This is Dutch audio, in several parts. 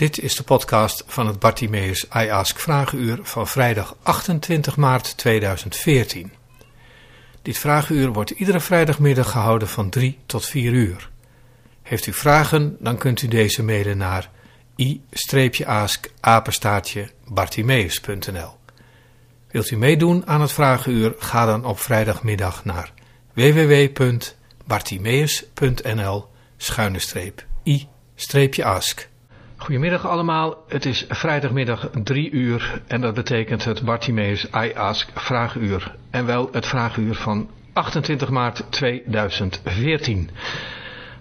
Dit is de podcast van het Bartimeus I Ask Vragenuur van vrijdag 28 maart 2014. Dit vragenuur wordt iedere vrijdagmiddag gehouden van 3 tot 4 uur. Heeft u vragen, dan kunt u deze mailen naar i-ask bartimeus.nl Wilt u meedoen aan het vragenuur, ga dan op vrijdagmiddag naar www.bartimeus.nl i-ask. Goedemiddag allemaal, het is vrijdagmiddag 3 uur en dat betekent het Bartimeus I Ask Vraaguur. En wel het Vraaguur van 28 maart 2014.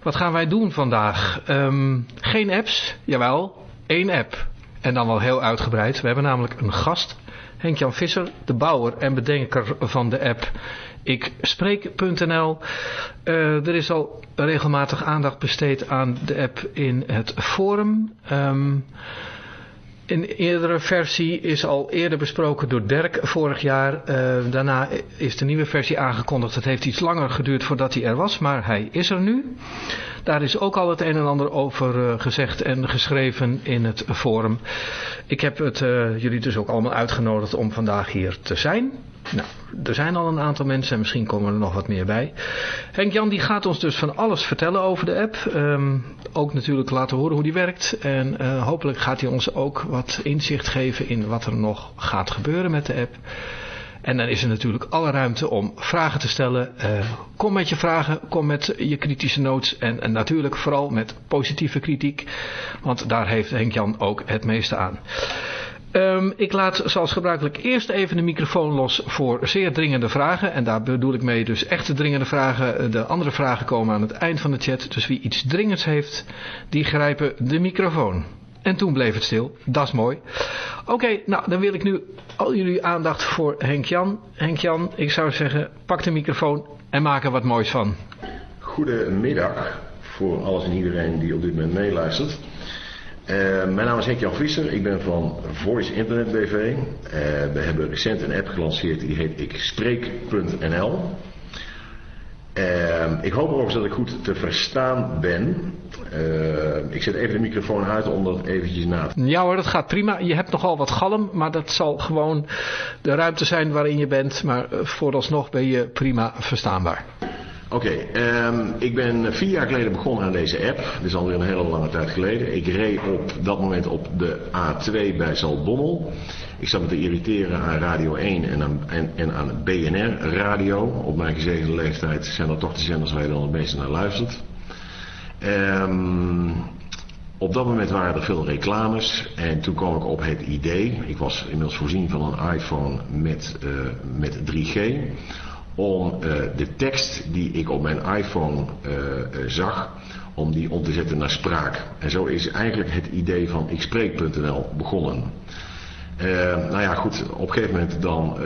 Wat gaan wij doen vandaag? Um, geen apps, jawel, één app. En dan wel heel uitgebreid. We hebben namelijk een gast, Henk-Jan Visser, de bouwer en bedenker van de app ik spreek.nl. Uh, er is al regelmatig aandacht besteed aan de app in het forum. Um, een eerdere versie is al eerder besproken door Dirk vorig jaar. Uh, daarna is de nieuwe versie aangekondigd. Het heeft iets langer geduurd voordat hij er was, maar hij is er nu. Daar is ook al het een en ander over uh, gezegd en geschreven in het forum. Ik heb het, jullie dus ook allemaal uitgenodigd om vandaag hier te zijn. Nou, er zijn al een aantal mensen en misschien komen er nog wat meer bij. Henk-Jan die gaat ons dus van alles vertellen over de app. Um, ook natuurlijk laten horen hoe die werkt. En uh, hopelijk gaat hij ons ook wat inzicht geven in wat er nog gaat gebeuren met de app. En dan is er natuurlijk alle ruimte om vragen te stellen. Uh, kom met je vragen, kom met je kritische notes en, en natuurlijk vooral met positieve kritiek. Want daar heeft Henk-Jan ook het meeste aan. Um, ik laat zoals gebruikelijk eerst even de microfoon los voor zeer dringende vragen. En daar bedoel ik mee dus echte dringende vragen. De andere vragen komen aan het eind van de chat. Dus wie iets dringends heeft, die grijpen de microfoon. En toen bleef het stil. Dat is mooi. Oké, nou dan wil ik nu al jullie aandacht voor Henk-Jan. Henk-Jan, ik zou zeggen, pak de microfoon en maak er wat moois van. Goedemiddag voor alles en iedereen die op dit moment meeluistert. Uh, mijn naam is Henk-Jan Visser, ik ben van Voice Internet BV. Uh, we hebben recent een app gelanceerd die heet ikspreek.nl. Uh, eh, ik hoop overigens dat ik goed te verstaan ben. ik zet even de microfoon uit om dat eventjes na te... Ja hoor, dat gaat prima. Je hebt nogal wat galm, maar dat zal gewoon de ruimte zijn waarin je bent. Maar vooralsnog ben je prima verstaanbaar. Oké, ehm, ik ben vier jaar geleden begonnen aan deze app. Dat is alweer een hele lange tijd geleden. Ik reed op dat moment op de A2 bij Zaltbommel. Ik zat me te irriteren aan Radio 1 en aan, en, en aan BNR Radio. Op mijn gezegende leeftijd zijn dat toch de zenders waar je dan het meeste naar luistert. Um, op dat moment waren er veel reclames en toen kwam ik op het idee. Ik was inmiddels voorzien van een iPhone met, uh, met 3G om uh, de tekst die ik op mijn iPhone uh, zag, om die om te zetten naar spraak. En zo is eigenlijk het idee van ikspreek.nl begonnen. Nou ja, goed, op een gegeven moment dan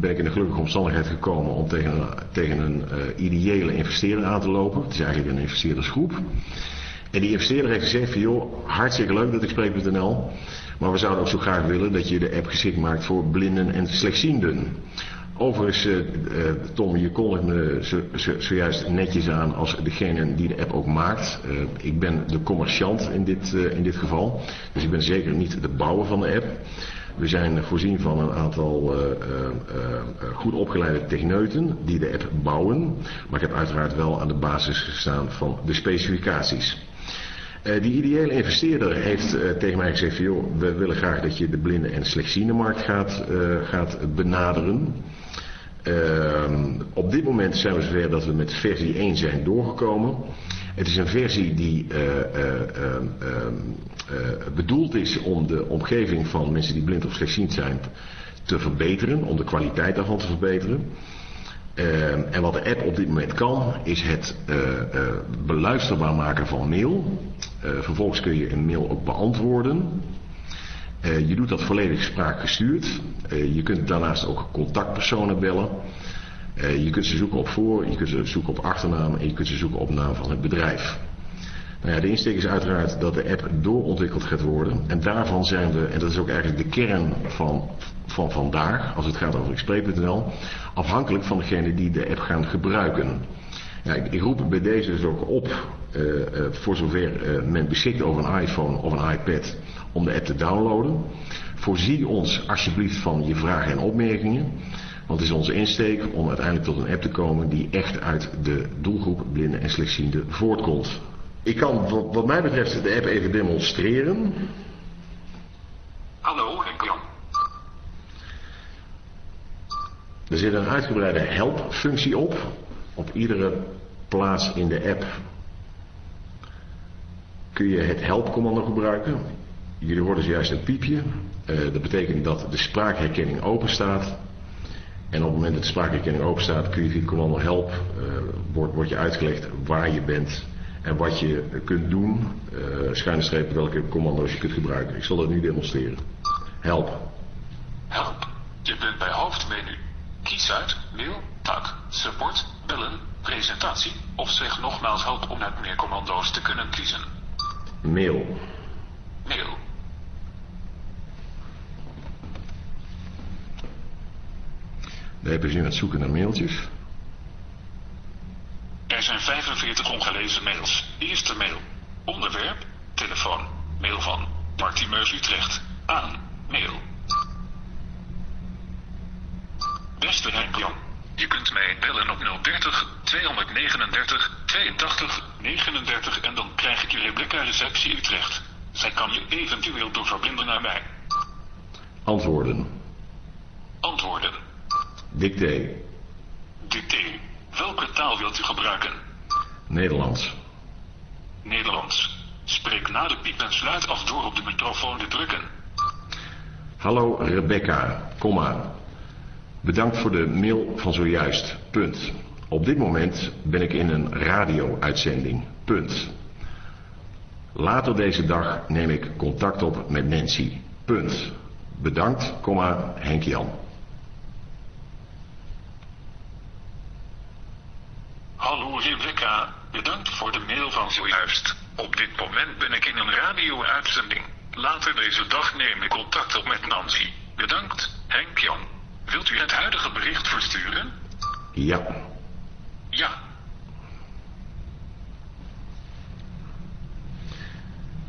ben ik in de gelukkige omstandigheid gekomen om tegen een, tegen een ideële investeerder aan te lopen. Het is eigenlijk een investeerdersgroep. En die investeerder heeft gezegd van joh, hartstikke leuk dat ikspreek.nl, maar we zouden ook zo graag willen dat je de app geschikt maakt voor blinden en slechtzienden. Overigens, uh, Tom, je kondigt me zo, zo, zojuist netjes aan als degene die de app ook maakt. Ik ben de commerciant in dit, in dit geval. Dus ik ben zeker niet de bouwer van de app. We zijn voorzien van een aantal goed opgeleide techneuten die de app bouwen. Maar ik heb uiteraard wel aan de basis gestaan van de specificaties. Die ideële investeerder heeft tegen mij gezegd joh, we willen graag dat je de blinde en slechtziende markt gaat, gaat benaderen. Uh, op dit moment zijn we zover dat we met versie 1 zijn doorgekomen. Het is een versie die uh, uh, bedoeld is om de omgeving van mensen die blind of slechtziend zijn te verbeteren, om de kwaliteit daarvan te verbeteren. Ehm, en wat de app op dit moment kan, is het beluisterbaar maken van mail. vervolgens kun je een mail ook beantwoorden. Uh, je doet dat volledig spraakgestuurd. Uh, je kunt daarnaast ook contactpersonen bellen. Uh, je kunt ze zoeken op voor, je kunt ze zoeken op achternaam en je kunt ze zoeken op naam van het bedrijf. Nou ja, de insteek is uiteraard dat de app doorontwikkeld gaat worden. En daarvan zijn we, en dat is ook eigenlijk de kern van, van vandaag, als het gaat over Xplay.nl, afhankelijk van degene die de app gaan gebruiken. Ja, ik, ik roep bij deze dus ook op voor zover men beschikt over een iPhone of een iPad om de app te downloaden. Voorzie ons alsjeblieft van je vragen en opmerkingen. Want het is onze insteek om uiteindelijk tot een app te komen die echt uit de doelgroep blinden en slechtzienden voortkomt. Ik kan wat mij betreft de app even demonstreren. Hallo, Henk Jan. Er zit een uitgebreide help-functie op. Op iedere plaats in de app kun je het help-commando gebruiken. Jullie horen zojuist een piepje. Uh, dat betekent dat de spraakherkenning open staat. En op het moment dat de spraakherkenning open staat, kun je via het commando help, uh, wordt, wordt je uitgelegd waar je bent en wat je kunt doen, uh, schuine strepen welke commando's je kunt gebruiken. Ik zal dat nu demonstreren. Help. Help. Je bent bij hoofdmenu. Kies uit, mail, tak, support, bellen, presentatie of zeg nogmaals help om uit meer commando's te kunnen kiezen. Mail. Mail. Is nu aan het zoeken naar mailtjes. Er zijn 45 ongelezen mails. Eerste mail. Onderwerp. Telefoon. Mail van Martimeus Utrecht. Aan. Mail. Beste Henk Jan. Je kunt mij bellen op 030 239 82 39 en dan krijg ik je Rebecca Receptie Utrecht. Zij kan je eventueel doorverbinden naar mij. Antwoorden. Antwoorden. Dicté. Dicté. Welke taal wilt u gebruiken? Nederlands. Nederlands. Spreek na de piep en sluit af door op de microfoon te drukken. Hallo Rebecca, komma. Bedankt voor de mail van zojuist. Punt. Op dit moment ben ik in een radio-uitzending. Punt. Later deze dag neem ik contact op met Nancy. Punt. Bedankt, komma, Henk Jan. Hallo Rebecca, bedankt voor de mail van zojuist. Op dit moment ben ik in een radio-uitzending. Later deze dag neem ik contact op met Nancy. Bedankt, Henk Jan. Wilt u het huidige bericht versturen? Ja. Ja.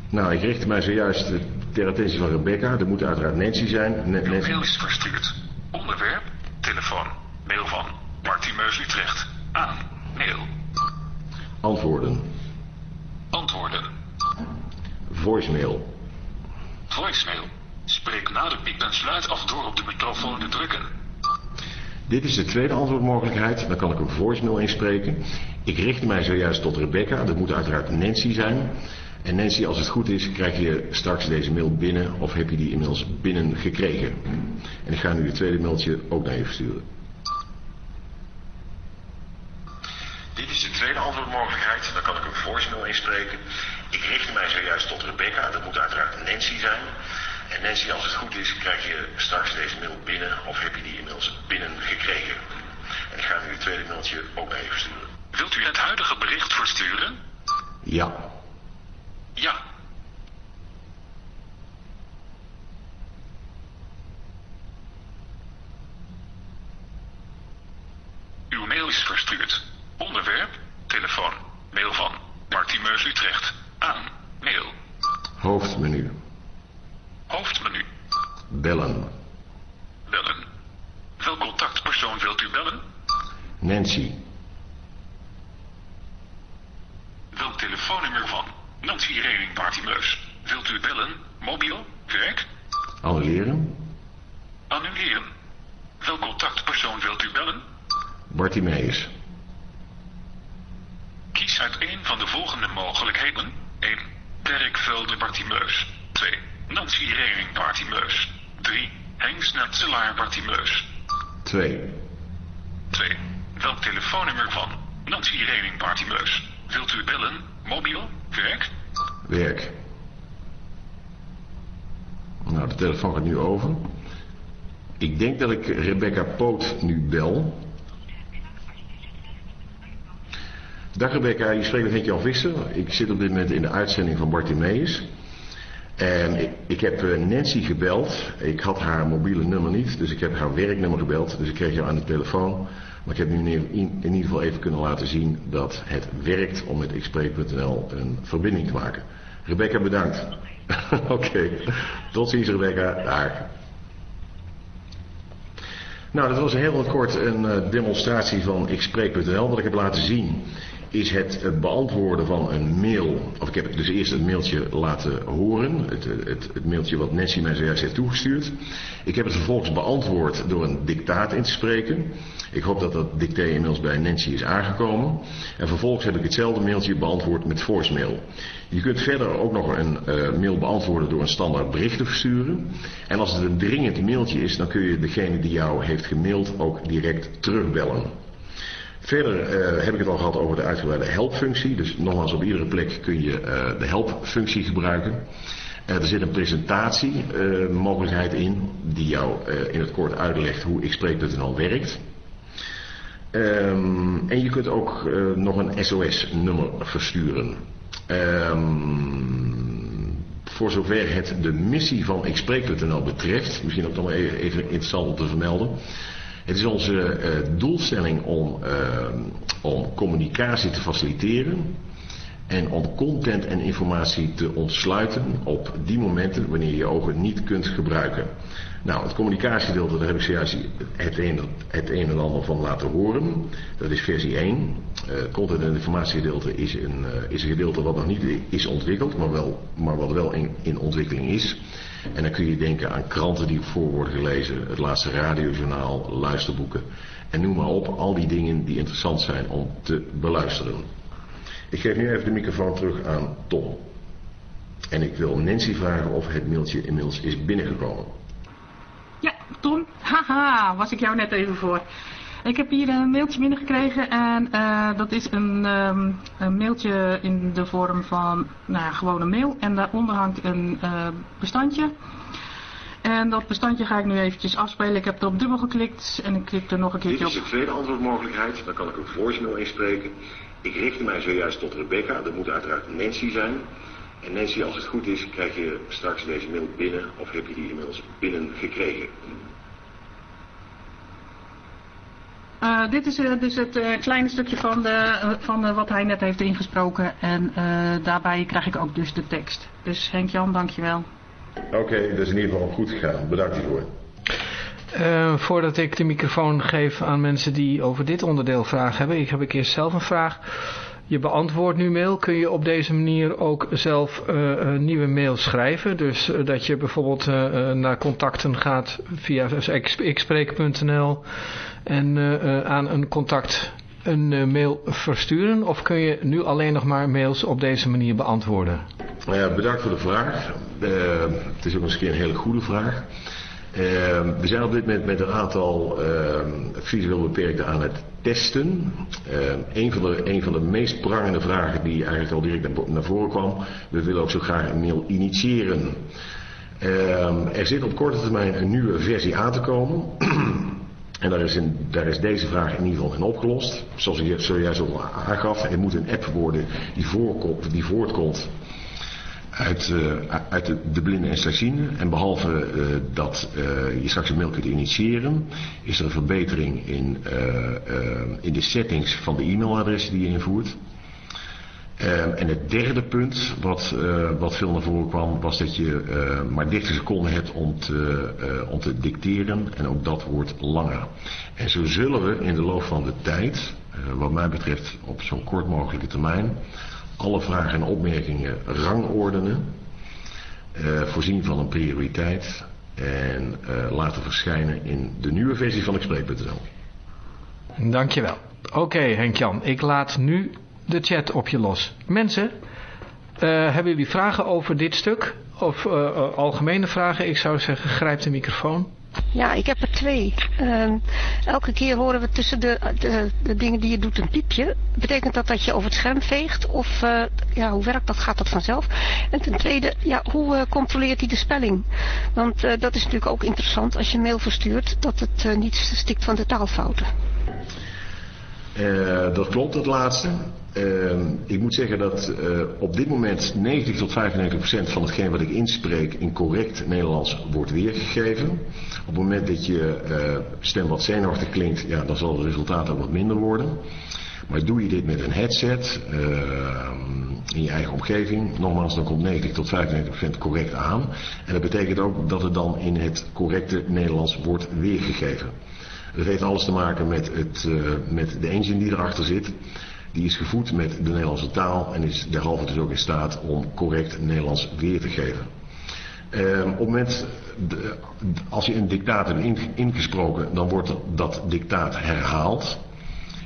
Nou, ik richtte mij zojuist eh, ter attentie van Rebecca. Er moet uiteraard Nancy zijn. Ne Nancy. mail is verstuurd. Onderwerp, telefoon, mail van Martimeus Utrecht. Aan, mail. Antwoorden. Antwoorden. Voicemail. Voicemail. Spreek na de piep en sluit af door op de microfoon te drukken. Dit is de tweede antwoordmogelijkheid. Dan kan ik een voicemail inspreken. Ik richt mij zojuist tot Rebecca. Dat moet uiteraard Nancy zijn. En Nancy, als het goed is, krijg je straks deze mail binnen of heb je die inmiddels binnen gekregen. En ik ga nu het tweede mailtje ook naar je versturen. Dit is de tweede antwoordmogelijkheid. Dan kan ik een voicemail inspreken. Ik richt mij zojuist tot Rebecca. Dat moet uiteraard Nancy zijn. En Nancy, als het goed is, krijg je straks deze mail binnen of heb je die inmiddels binnen gekregen. En ik ga nu het tweede mailtje ook naar je versturen. Wilt u het huidige bericht versturen? Ja. Ja. Uw mail is verstuurd. Onderwerp, telefoon, mail van Martimeus Utrecht. Aan, mail. Hoofdmenu. Hoofdmenu. Bellen. Bellen. Welk contactpersoon wilt u bellen? Nancy. Welk telefoonnummer van Nancy Rening Bartimeus? Wilt u bellen? Mobiel? Werk? Annuleren. Annuleren. Welk contactpersoon wilt u bellen? Bartimeus. Kies uit een van de volgende mogelijkheden. 1. Werkvelden Bartimeus. 2. Nancy Rening Bartimeus. 3. Henk Snetzelaar Bartimeus. 2. 2. Welk telefoonnummer van Nancy Rening Bartimeus? Wilt u bellen? Mobiel? Werk? Werk. Nou, de telefoon gaat nu over. Ik denk dat ik Rebecca Poot nu bel. Dag Rebecca, je spreekt met Henk-Jan Visser. Ik zit op dit moment in de uitzending van Bartimeus. En ik, ik heb eh, Nancy gebeld. Ik had haar mobiele nummer niet, dus ik heb haar werknummer gebeld. Dus ik kreeg jou aan de telefoon. Maar ik heb nu in, ieder geval even kunnen laten zien dat het werkt om met xspreek.nl een verbinding te maken. Rebecca, bedankt. Oké, tot ziens Rebecca. Dag. Nou, dat was heel kort een uh, demonstratie van xspreek.nl. Wat ik heb laten zien is het beantwoorden van een mail. Of ik heb dus eerst het mailtje laten horen. Het, het, het, mailtje wat Nancy mij zojuist heeft toegestuurd. Ik heb het vervolgens beantwoord door een dictaat in te spreken. Ik hoop dat dat dicté inmiddels bij Nancy is aangekomen. En vervolgens heb ik hetzelfde mailtje beantwoord met voicemail. Je kunt verder ook nog een uh, mail beantwoorden door een standaard bericht te versturen. En als het een dringend mailtje is, dan kun je degene die jou heeft gemaild ook direct terugbellen. Verder uh, heb ik het al gehad over de uitgebreide helpfunctie. Dus nogmaals, op iedere plek kun je uh, de helpfunctie gebruiken. Uh, er zit een presentatiemogelijkheid in die jou in het kort uitlegt hoe xspreek.nl werkt. Um, en je kunt ook nog een SOS-nummer versturen. Um, voor zover het de missie van xspreek.nl betreft, misschien ook nog even interessant om te vermelden. Het is onze uh, doelstelling om, uh, om communicatie te faciliteren en om content en informatie te ontsluiten op die momenten wanneer je ogen niet kunt gebruiken. Nou, het communicatiegedeelte, daar heb ik zojuist het een, het een en ander van laten horen. Dat is versie 1. Uh, het content- en informatiegedeelte is een, uh, is een gedeelte wat nog niet is ontwikkeld, maar, wel, maar wat wel in, in ontwikkeling is. En dan kun je denken aan kranten die voor worden gelezen, het laatste radiojournaal, luisterboeken. En noem maar op, al die dingen die interessant zijn om te beluisteren. Ik geef nu even de microfoon terug aan Tom. En ik wil Nancy vragen of het mailtje inmiddels is binnengekomen. Ja, Tom. Haha, was ik jou net even voor. Ik heb hier een mailtje binnengekregen en uh, dat is een, um, een, mailtje in de vorm van nou, gewoon een mail. En daaronder hangt een uh, bestandje. En dat bestandje ga ik nu eventjes afspelen. Ik heb erop dubbel geklikt en ik klik er nog een keertje op. Dit is de tweede antwoordmogelijkheid. Dan kan ik een voicemail inspreken. Ik richtte mij zojuist tot Rebecca. Dat moet uiteraard Nancy zijn. En Nancy, als het goed is, krijg je straks deze mail binnen of heb je die inmiddels binnen gekregen. Uh, dit is uh, dus het uh, kleine stukje van, de, van wat hij net heeft ingesproken. En daarbij krijg ik ook dus de tekst. Dus Henk-Jan, dankjewel. Oké, okay, dat is in ieder geval goed gegaan. Bedankt hiervoor. voordat ik de microfoon geef aan mensen die over dit onderdeel vragen hebben. Ik heb ik eerst zelf een vraag. Je beantwoordt nu mail. Kun je op deze manier ook zelf uh, nieuwe mails schrijven? Dus uh, dat je bijvoorbeeld naar contacten gaat via xspreek.nl en aan een contact een mail versturen? Of kun je nu alleen nog maar mails op deze manier beantwoorden? bedankt voor de vraag. het is ook misschien een hele goede vraag. We zijn op dit moment met een aantal visueel beperkten aan het testen. Een, van de, een van de meest prangende vragen die eigenlijk al direct naar, naar voren kwam. We willen ook zo graag een mail initiëren. er zit op korte termijn een nieuwe versie aan te komen. En daar is, is, deze vraag in ieder geval in opgelost. Zoals ik zojuist al aangaf, er moet een app worden die, voorkomt, die voortkomt uit, uh, uit de, de blinde en slechtziende. En behalve uh, dat uh, je straks een mail kunt initiëren, is er een verbetering in, in de settings van de e-mailadressen die je invoert. En het derde punt wat, wat veel naar voren kwam, was dat je maar 30 seconden hebt om te, om te dicteren en ook dat wordt langer. En zo zullen we in de loop van de tijd, wat mij betreft op zo'n kort mogelijke termijn, alle vragen en opmerkingen rangordenen, voorzien van een prioriteit en laten verschijnen in de nieuwe versie van Explain.nl. Dankjewel. Oké Henk-Jan, ik laat nu de chat op je los. Mensen, uh, hebben jullie vragen over dit stuk? Of algemene vragen? Ik zou zeggen, grijp de microfoon. Ja, ik heb er twee. Uh, elke keer horen we tussen de, de, de, dingen die je doet een piepje. Betekent dat dat je over het scherm veegt? Of uh, ja, hoe werkt dat? Gaat dat vanzelf? En ten tweede, ja, hoe uh, controleert hij de spelling? Want dat is natuurlijk ook interessant als je mail verstuurt, dat het niet stikt van de taalfouten. Uh, dat klopt, dat laatste. Uh, ik moet zeggen dat uh, op dit moment 90 tot 95 procent van hetgeen wat ik inspreek in correct Nederlands wordt weergegeven. Op het moment dat je stem wat zenuwachtig klinkt, ja, dan zal het resultaat ook wat minder worden. Maar doe je dit met een headset in je eigen omgeving, nogmaals, dan komt 90 tot 95 procent correct aan. En dat betekent ook dat het dan in het correcte Nederlands wordt weergegeven. Dat heeft alles te maken met, het, uh, met de engine die erachter zit. Die is gevoed met de Nederlandse taal en is derhalve dus ook in staat om correct Nederlands weer te geven. Uh, op het moment, de, als je een dictaat hebt ingesproken, dan wordt dat dictaat herhaald.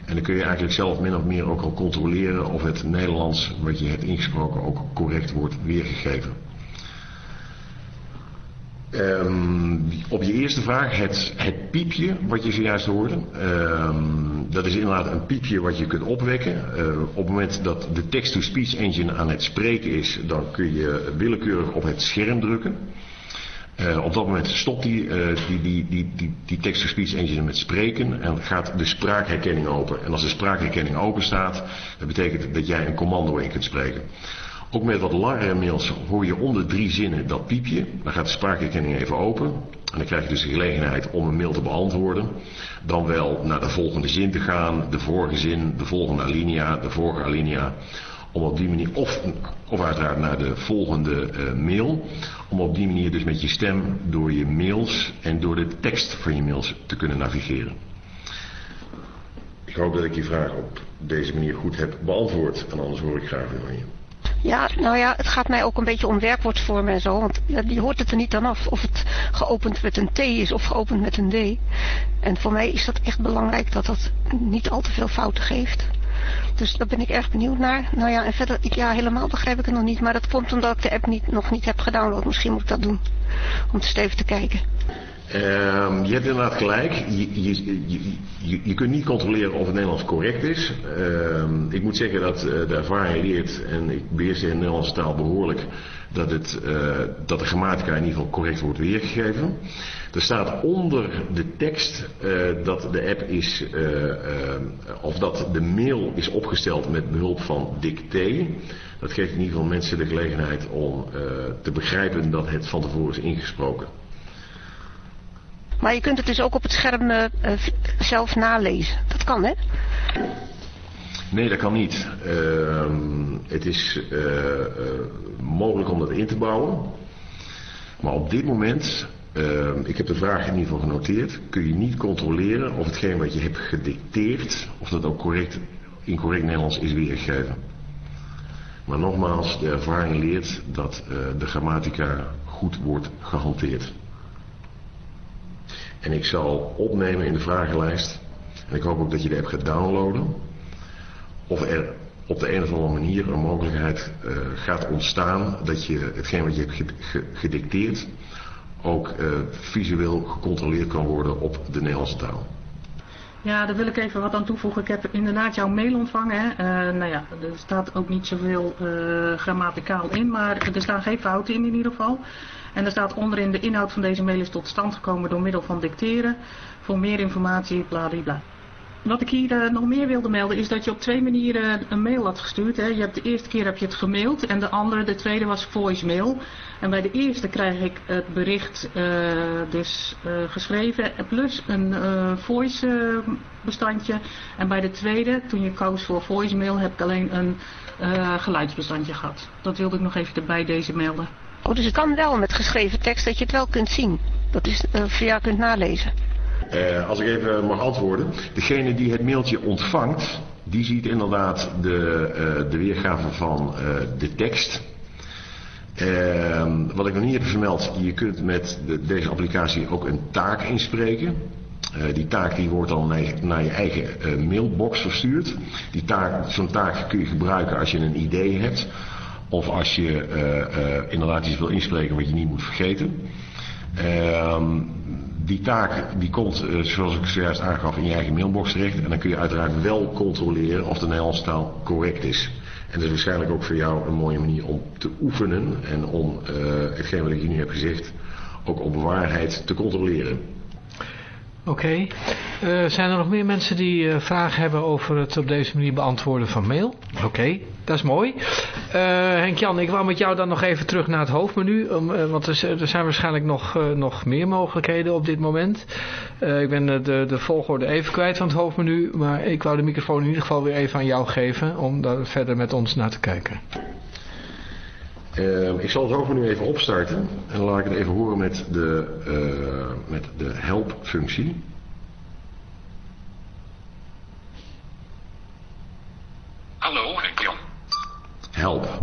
En dan kun je eigenlijk zelf min of meer ook al controleren of het Nederlands wat je hebt ingesproken ook correct wordt weergegeven. Um, op je eerste vraag, het, het piepje wat je zojuist hoorde. Um, dat is inderdaad een piepje wat je kunt opwekken. Uh, op het moment dat de text-to-speech engine aan het spreken is, dan kun je willekeurig op het scherm drukken. Uh, op dat moment stopt die, uh, die, die, die, die, die text-to-speech engine met spreken en gaat de spraakherkenning open. En als de spraakherkenning open staat, dat betekent dat jij een commando in kunt spreken. Ook met wat langere mails hoor je onder drie zinnen dat piepje. Dan gaat de spraakherkenning even open. En dan krijg je dus de gelegenheid om een mail te beantwoorden. Dan wel naar de volgende zin te gaan, de vorige zin, de volgende alinea, de vorige alinea. Om op die manier, of, of uiteraard naar de volgende uh, mail. Om op die manier dus met je stem door je mails en door de tekst van je mails te kunnen navigeren. Ik hoop dat ik je vraag op deze manier goed heb beantwoord. En anders hoor ik graag weer van je. Ja, nou ja, het gaat mij ook een beetje om werkwoordsvormen en zo. Want die hoort het er niet aan af of het geopend met een T is of geopend met een D. En voor mij is dat echt belangrijk dat dat niet al te veel fouten geeft. Dus daar ben ik erg benieuwd naar. Nou ja, en verder, ja, helemaal begrijp ik het nog niet. Maar dat komt omdat ik de app niet, nog niet heb gedownload. Misschien moet ik dat doen. Om te even te kijken. Um, je hebt inderdaad gelijk. Je, je, kunt niet controleren of het Nederlands correct is. Um, ik moet zeggen dat uh, de ervaring leert, en ik beheers de Nederlandse taal behoorlijk, dat, het, uh, dat de grammatica in ieder geval correct wordt weergegeven. Er staat onder de tekst uh, dat de app is, of dat de mail is opgesteld met behulp van dicté. Dat geeft in ieder geval mensen de gelegenheid om te begrijpen dat het van tevoren is ingesproken. Maar je kunt het dus ook op het scherm uh, zelf nalezen. Dat kan, hè? Nee, dat kan niet. Uh, het is uh, mogelijk om dat in te bouwen. Maar op dit moment, ehm, ik heb de vraag in ieder geval genoteerd, kun je niet controleren of hetgeen wat je hebt gedicteerd, of dat ook correct, in correct Nederlands is weergegeven. Maar nogmaals, de ervaring leert dat de grammatica goed wordt gehanteerd. En ik zal opnemen in de vragenlijst. En ik hoop ook dat je de app gaat downloaden. Of er op de een of andere manier een mogelijkheid uh, gaat ontstaan dat je hetgeen wat je hebt gedicteerd ook uh, visueel gecontroleerd kan worden op de Nederlandse taal. Ja, daar wil ik even wat aan toevoegen. Ik heb inderdaad jouw mail ontvangen. Hè. Uh, nou ja, er staat ook niet zoveel grammaticaal in, maar er staan geen fouten in in ieder geval. En er staat onderin de inhoud van deze mail is tot stand gekomen door middel van dicteren. Voor meer informatie, bla. Wat ik hier uh, nog meer wilde melden is dat je op twee manieren een mail had gestuurd. Hè. Je hebt de eerste keer heb je het gemaild en de andere, de tweede was voicemail. En bij de eerste krijg ik het bericht uh, dus uh, geschreven plus een voice bestandje. En bij de tweede, toen je koos voor voicemail, heb ik alleen een geluidsbestandje gehad. Dat wilde ik nog even erbij deze melden. Oh, dus het kan wel met geschreven tekst dat je het wel kunt zien. Dat is uh, via kunt nalezen. Uh, als ik even mag antwoorden. Degene die het mailtje ontvangt, die ziet inderdaad de, uh, de weergave van de tekst. Ehm, wat ik nog niet heb vermeld, je kunt met de, deze applicatie ook een taak inspreken. die taak die wordt dan naar, naar je eigen mailbox verstuurd. Die taak, zo'n taak kun je gebruiken als je een idee hebt. Of als je uh, inderdaad iets wil inspreken wat je niet moet vergeten. Uh, die taak die komt, uh, zoals ik zojuist aangaf, in je eigen mailbox terecht. En dan kun je uiteraard wel controleren of de Nederlandse taal correct is. En dat is waarschijnlijk ook voor jou een mooie manier om te oefenen. En om hetgeen wat ik je nu heb gezegd ook op waarheid te controleren. Oké. Eh, zijn er nog meer mensen die uh, vragen hebben over het op deze manier beantwoorden van mail? Oké, dat is mooi. Uh, Henk-Jan, ik wou met jou dan nog even terug naar het hoofdmenu. Want er, er, zijn waarschijnlijk nog, nog meer mogelijkheden op dit moment. ik ben de, de volgorde even kwijt van het hoofdmenu. Maar ik wou de microfoon in ieder geval weer even aan jou geven. Om daar verder met ons naar te kijken. Uh, ik zal het hoofdmenu even opstarten en laat ik het even horen met de, uh, met de help-functie. Hallo Henk-Jan. Help.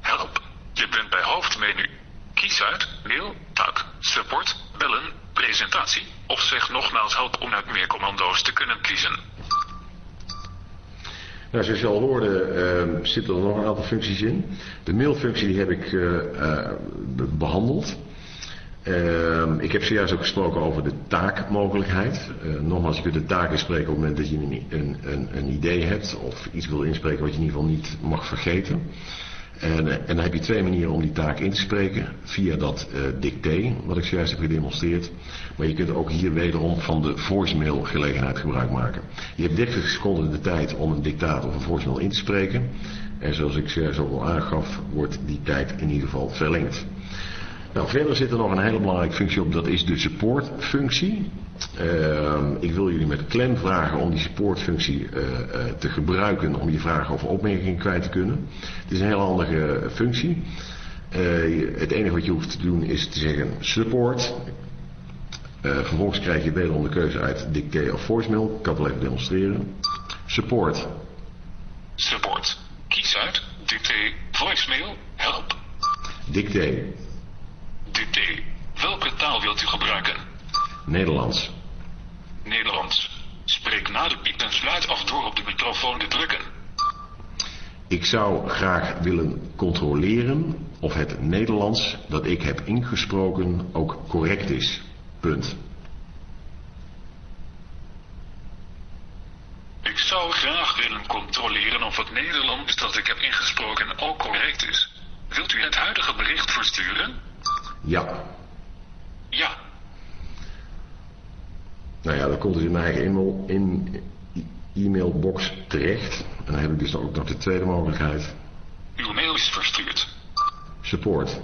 Help. Je bent bij hoofdmenu. Kies uit, mail, tak, support, bellen, presentatie of zeg nogmaals help om uit meer commando's te kunnen kiezen. Nou, zoals je al hoorde uh, zitten er nog een aantal functies in. De mailfunctie heb ik uh, uh, behandeld. Ehm, ik heb zojuist ook gesproken over de taakmogelijkheid. Eh, nogmaals, je kunt de taak inspreken op het moment dat je een, een, een, idee hebt of iets wil inspreken wat je in ieder geval niet mag vergeten. En, en dan heb je twee manieren om die taak in te spreken. Via dat uh, dicté, wat ik zojuist heb gedemonstreerd. Maar je kunt ook hier wederom van de voicemail gelegenheid gebruik maken. Je hebt 30 seconden de tijd om een dictaat of een voicemail in te spreken. En zoals ik zojuist ook al aangaf, wordt die tijd in ieder geval verlengd. Nou, verder zit er nog een hele belangrijke functie op, dat is de supportfunctie. Uh, ik wil jullie met klem vragen om die supportfunctie uh, uh, te gebruiken om je vragen of opmerkingen kwijt te kunnen. Het is een heel handige functie. het enige wat je hoeft te doen is te zeggen support. vervolgens krijg je wederom de keuze uit dicté of voicemail. Ik kan het wel even demonstreren. Support. Support. Kies uit dicté, voicemail, help. Dicté. Welke taal wilt u gebruiken? Nederlands. Nederlands. Spreek na de piep en sluit af door op de microfoon te drukken. Ik zou graag willen controleren of het Nederlands dat ik heb ingesproken ook correct is. Punt. Ik zou graag willen controleren of het Nederlands dat ik heb ingesproken ook correct is. Wilt u het huidige bericht versturen? Ja. Ja. Nou ja, dan komt het in mijn eigen e-mail, in e-mailbox terecht. En dan heb ik dus ook nog de tweede mogelijkheid. Uw mail is verstuurd. Support.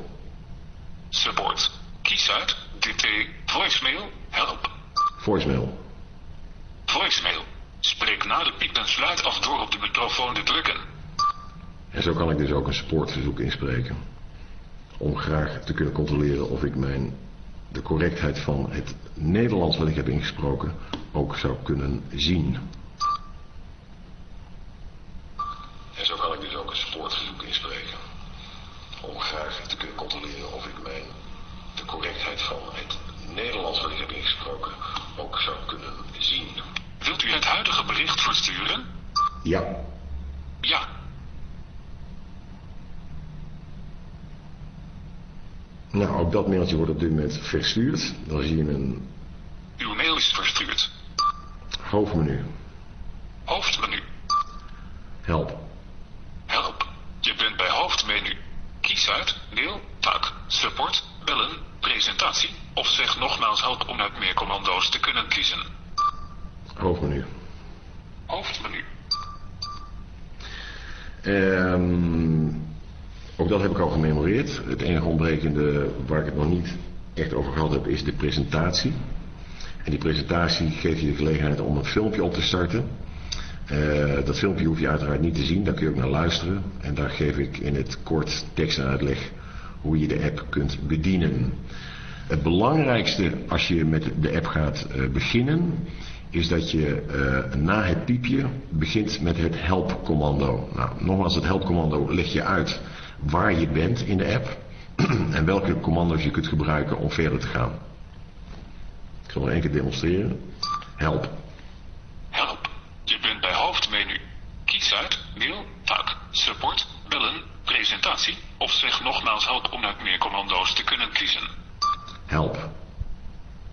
Support. Kies uit DT voicemail help. Voicemail. Voicemail. Spreek na de piep en sluit af door op de microfoon te drukken. En zo kan ik dus ook een supportverzoek inspreken. Om graag te kunnen controleren of ik mijn, de correctheid van het Nederlands wat ik heb ingesproken ook zou kunnen zien. En zo kan ik dus ook een supportverzoek inspreken. Om graag te kunnen controleren of ik mijn, de correctheid van het Nederlands wat ik heb ingesproken ook zou kunnen zien. Wilt u het huidige bericht versturen? Ja. Ja. Nou, ook dat mailtje wordt op dit moment verstuurd. Dan zie je een... Uw mail is verstuurd. Hoofdmenu. Hoofdmenu. Help. Help. Je bent bij hoofdmenu. Kies uit, mail, tak, support, bellen, presentatie. Of zeg nogmaals help om uit meer commando's te kunnen kiezen. Hoofdmenu. Hoofdmenu. Um, ook dat heb ik al gememoreerd. Het enige ontbrekende waar ik het nog niet echt over gehad heb is de presentatie. En die presentatie geeft je de gelegenheid om een filmpje op te starten. Uh, dat filmpje hoef je uiteraard niet te zien, daar kun je ook naar luisteren. En daar geef ik in het kort tekst en uitleg hoe je de app kunt bedienen. Het belangrijkste als je met de app gaat uh, beginnen, is dat je uh, na het piepje begint met het help-commando. Nou, nogmaals, het help-commando leg je uit waar je bent in de app en welke commando's je kunt gebruiken om verder te gaan. Ik zal nog één keer demonstreren. Help. Help. Je bent bij hoofdmenu. Kies uit, mail, tak, support, bellen, presentatie of zeg nogmaals help om uit meer commando's te kunnen kiezen. Help.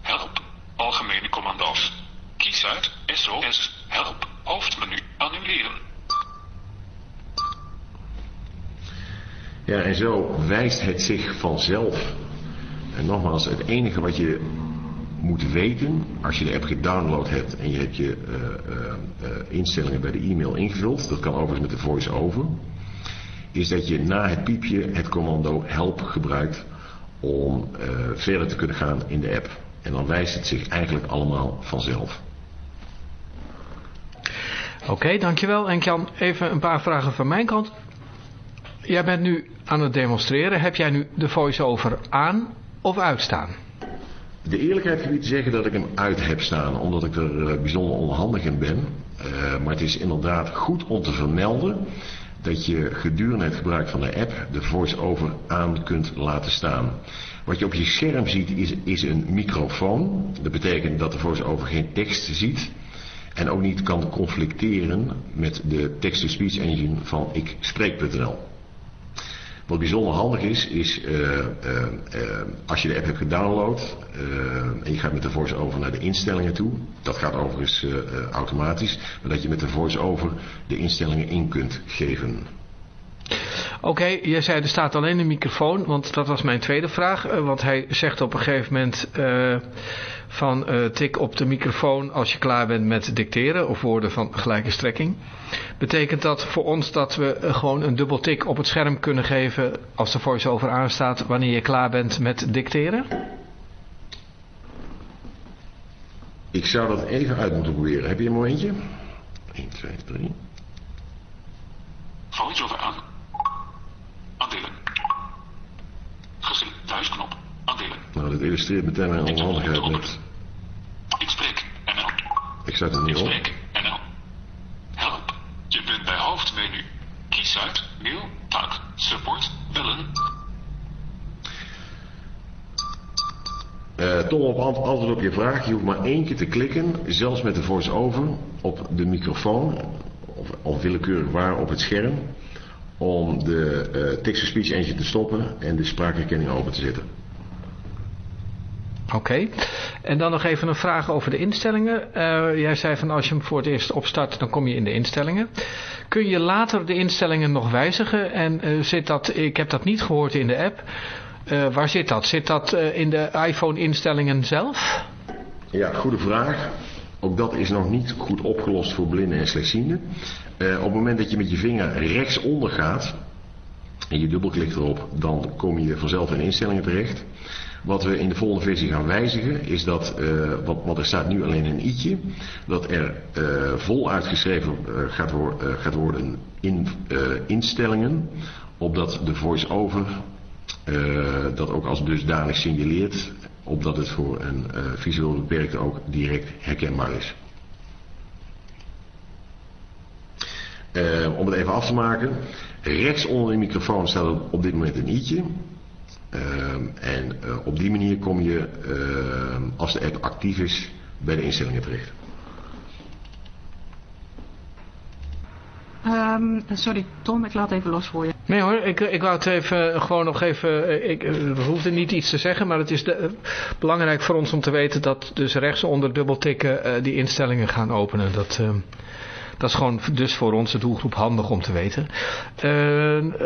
Help. Algemene commando's. Kies uit SOS, help, hoofdmenu, annuleren. Ja, en zo wijst het zich vanzelf. En nogmaals, het enige wat je moet weten, als je de app gedownload hebt en je hebt je uh, instellingen bij de e-mail ingevuld, dat kan overigens met de voice-over, is dat je na het piepje het commando help gebruikt om verder te kunnen gaan in de app. En dan wijst het zich eigenlijk allemaal vanzelf. Oké, dankjewel. En Jan, even een paar vragen van mijn kant. Jij bent nu aan het demonstreren. Heb jij nu de voice-over aan of uitstaan? De eerlijkheid gebied zeggen dat ik hem uit heb staan, omdat ik er eh, bijzonder onhandig in ben. Uh, maar het is inderdaad goed om te vermelden dat je gedurende het gebruik van de app de voice-over aan kunt laten staan. Wat je op je scherm ziet is, is een microfoon. Dat betekent dat de voice-over geen tekst ziet. En ook niet kan conflicteren met de text-to-speech engine van ikspreek.nl. Wat bijzonder handig is, is uh, uh, uh, als je de app hebt gedownload en je gaat met de voice-over naar de instellingen toe. Dat gaat overigens automatisch. Maar dat je met de voice-over de instellingen in kunt geven. Oké, okay, je zei er staat alleen een microfoon, want dat was mijn tweede vraag. want hij zegt op een gegeven moment van uh, tik op de microfoon als je klaar bent met dicteren of woorden van gelijke strekking. Betekent dat voor ons dat we gewoon een dubbel tik op het scherm kunnen geven als de voice-over aanstaat wanneer je klaar bent met dicteren? Ik zou dat even uit moeten proberen. Heb je een momentje? 1, 2, 3. Voice-over aan. Aandelen. Gezin thuisknop. Aandelen. Nou, dat illustreert meteen mijn onhandigheid met... Ik spreek NL. Ik zet het niet op. Ik spreek NL. Help. Je bent bij hoofdmenu. Kies uit. Mail. Tak. Support. Bellen. Uh, Tom, op antwoord op je vraag. Je hoeft maar één keer te klikken, zelfs met de voice-over, op de microfoon, of, of willekeurig waar op het scherm, om de uh, text-to-speech engine te stoppen en de spraakherkenning open te zetten. Oké. Okay. En dan nog even een vraag over de instellingen. Uh, jij zei van als je hem voor het eerst opstart, dan kom je in de instellingen. Kun je later de instellingen nog wijzigen? En uh, zit dat, ik heb dat niet gehoord in de app. Uh, waar zit dat? Zit dat in de iPhone instellingen zelf? Ja, goede vraag. Ook dat is nog niet goed opgelost voor blinden en slechtzienden. Op het moment dat je met je vinger rechtsonder gaat en je dubbelklikt erop, dan kom je vanzelf in instellingen terecht. Wat we in de volgende versie gaan wijzigen is dat, uh, wat, wat er staat nu alleen een i'tje, dat er uh, vol uitgeschreven uh, gaat, gaat, worden in instellingen, opdat de voice-over dat ook als dusdanig signaleert, opdat het voor een visueel beperkte ook direct herkenbaar is. Om het even af te maken, rechts onder de microfoon staat op dit moment een i'tje. Uh, en uh, op die manier kom je, uh, als de app actief is, bij de instellingen terecht. Um, sorry Tom, ik laat even los voor je. Nee hoor, ik, ik wou het even, gewoon nog even, ik, we hoefden niet iets te zeggen, maar het is de, belangrijk voor ons om te weten dat dus rechtsonder dubbeltikken die instellingen gaan openen. Dat, ehm, dat is gewoon dus voor onze doelgroep handig om te weten.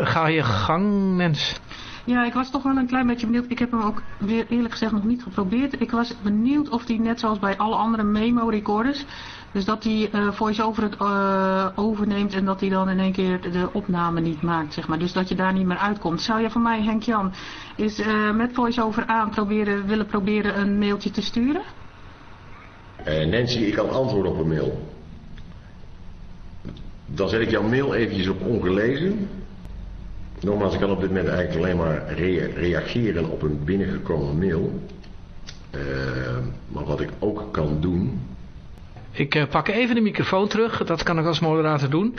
ga je gang, mens? Ja, ik was toch wel een klein beetje benieuwd. Ik heb hem ook weer eerlijk gezegd nog niet geprobeerd. Ik was benieuwd of die net zoals bij alle andere memo-recorders... dus dat die uh, voice-over het uh, overneemt en dat hij dan in één keer de opname niet maakt, zeg maar. Dus dat je daar niet meer uitkomt. Zou je van mij, Henk-Jan, is uh, met voice-over aan proberen, willen proberen een mailtje te sturen? Nancy, ik kan antwoorden op een mail. Dan zet ik jouw mail eventjes op ongelezen... Nogmaals, ik kan op dit moment eigenlijk alleen maar rea reageren op een binnengekomen mail. Uh, maar wat ik ook kan doen... Ik uh, pak even de microfoon terug, dat kan ik als moderator doen.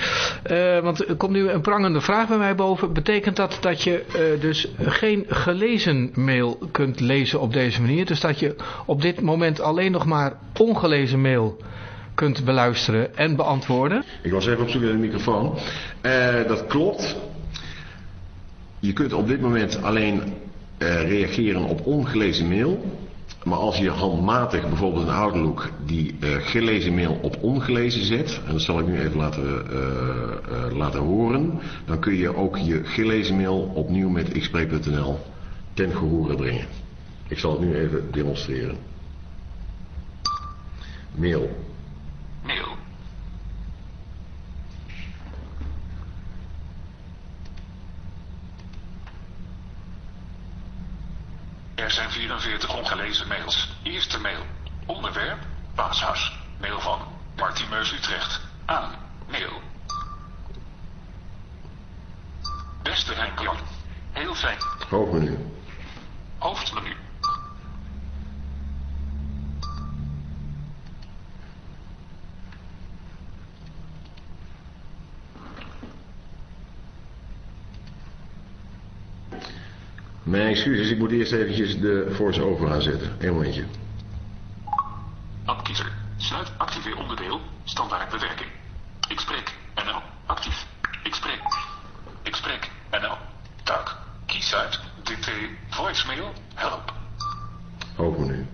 Uh, want er komt nu een prangende vraag bij mij boven. Betekent dat dat je dus geen gelezen mail kunt lezen op deze manier? Dus dat je op dit moment alleen nog maar ongelezen mail kunt beluisteren en beantwoorden? Ik was even op zoek naar de microfoon. dat klopt. Je kunt op dit moment alleen uh, reageren op ongelezen mail. Maar als je handmatig bijvoorbeeld een Outlook die uh, gelezen mail op ongelezen zet, en dat zal ik nu even laten, laten horen, dan kun je ook je gelezen mail opnieuw met xp.nl ten gehore brengen. Ik zal het nu even demonstreren. Mail. Mail. Er zijn 44 ongelezen mails. Eerste mail. Onderwerp. Paashuis. Mail van Martin Meus Utrecht. Aan. Mail. Beste Henk Jan. Heel fijn. Hoofdmenu. Hoofdmenu. Mijn excuses, ik moet eerst eventjes de voice-over aanzetten. Eén momentje. Appkiezer. Sluit activeer onderdeel. Standaard bewerking. Ik spreek. NL. Actief. Ik spreek. Ik spreek. NL. Taak. Kies uit. DT. Voicemail. Help. Hoofdmenu.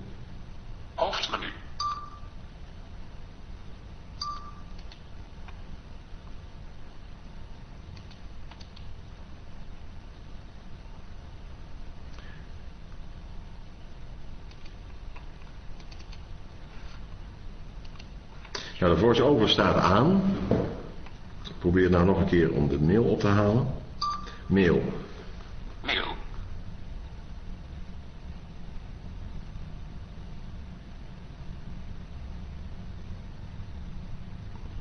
Nou, de voice-over staat aan. Ik probeer nou nog een keer om de mail op te halen. Mail. Mail.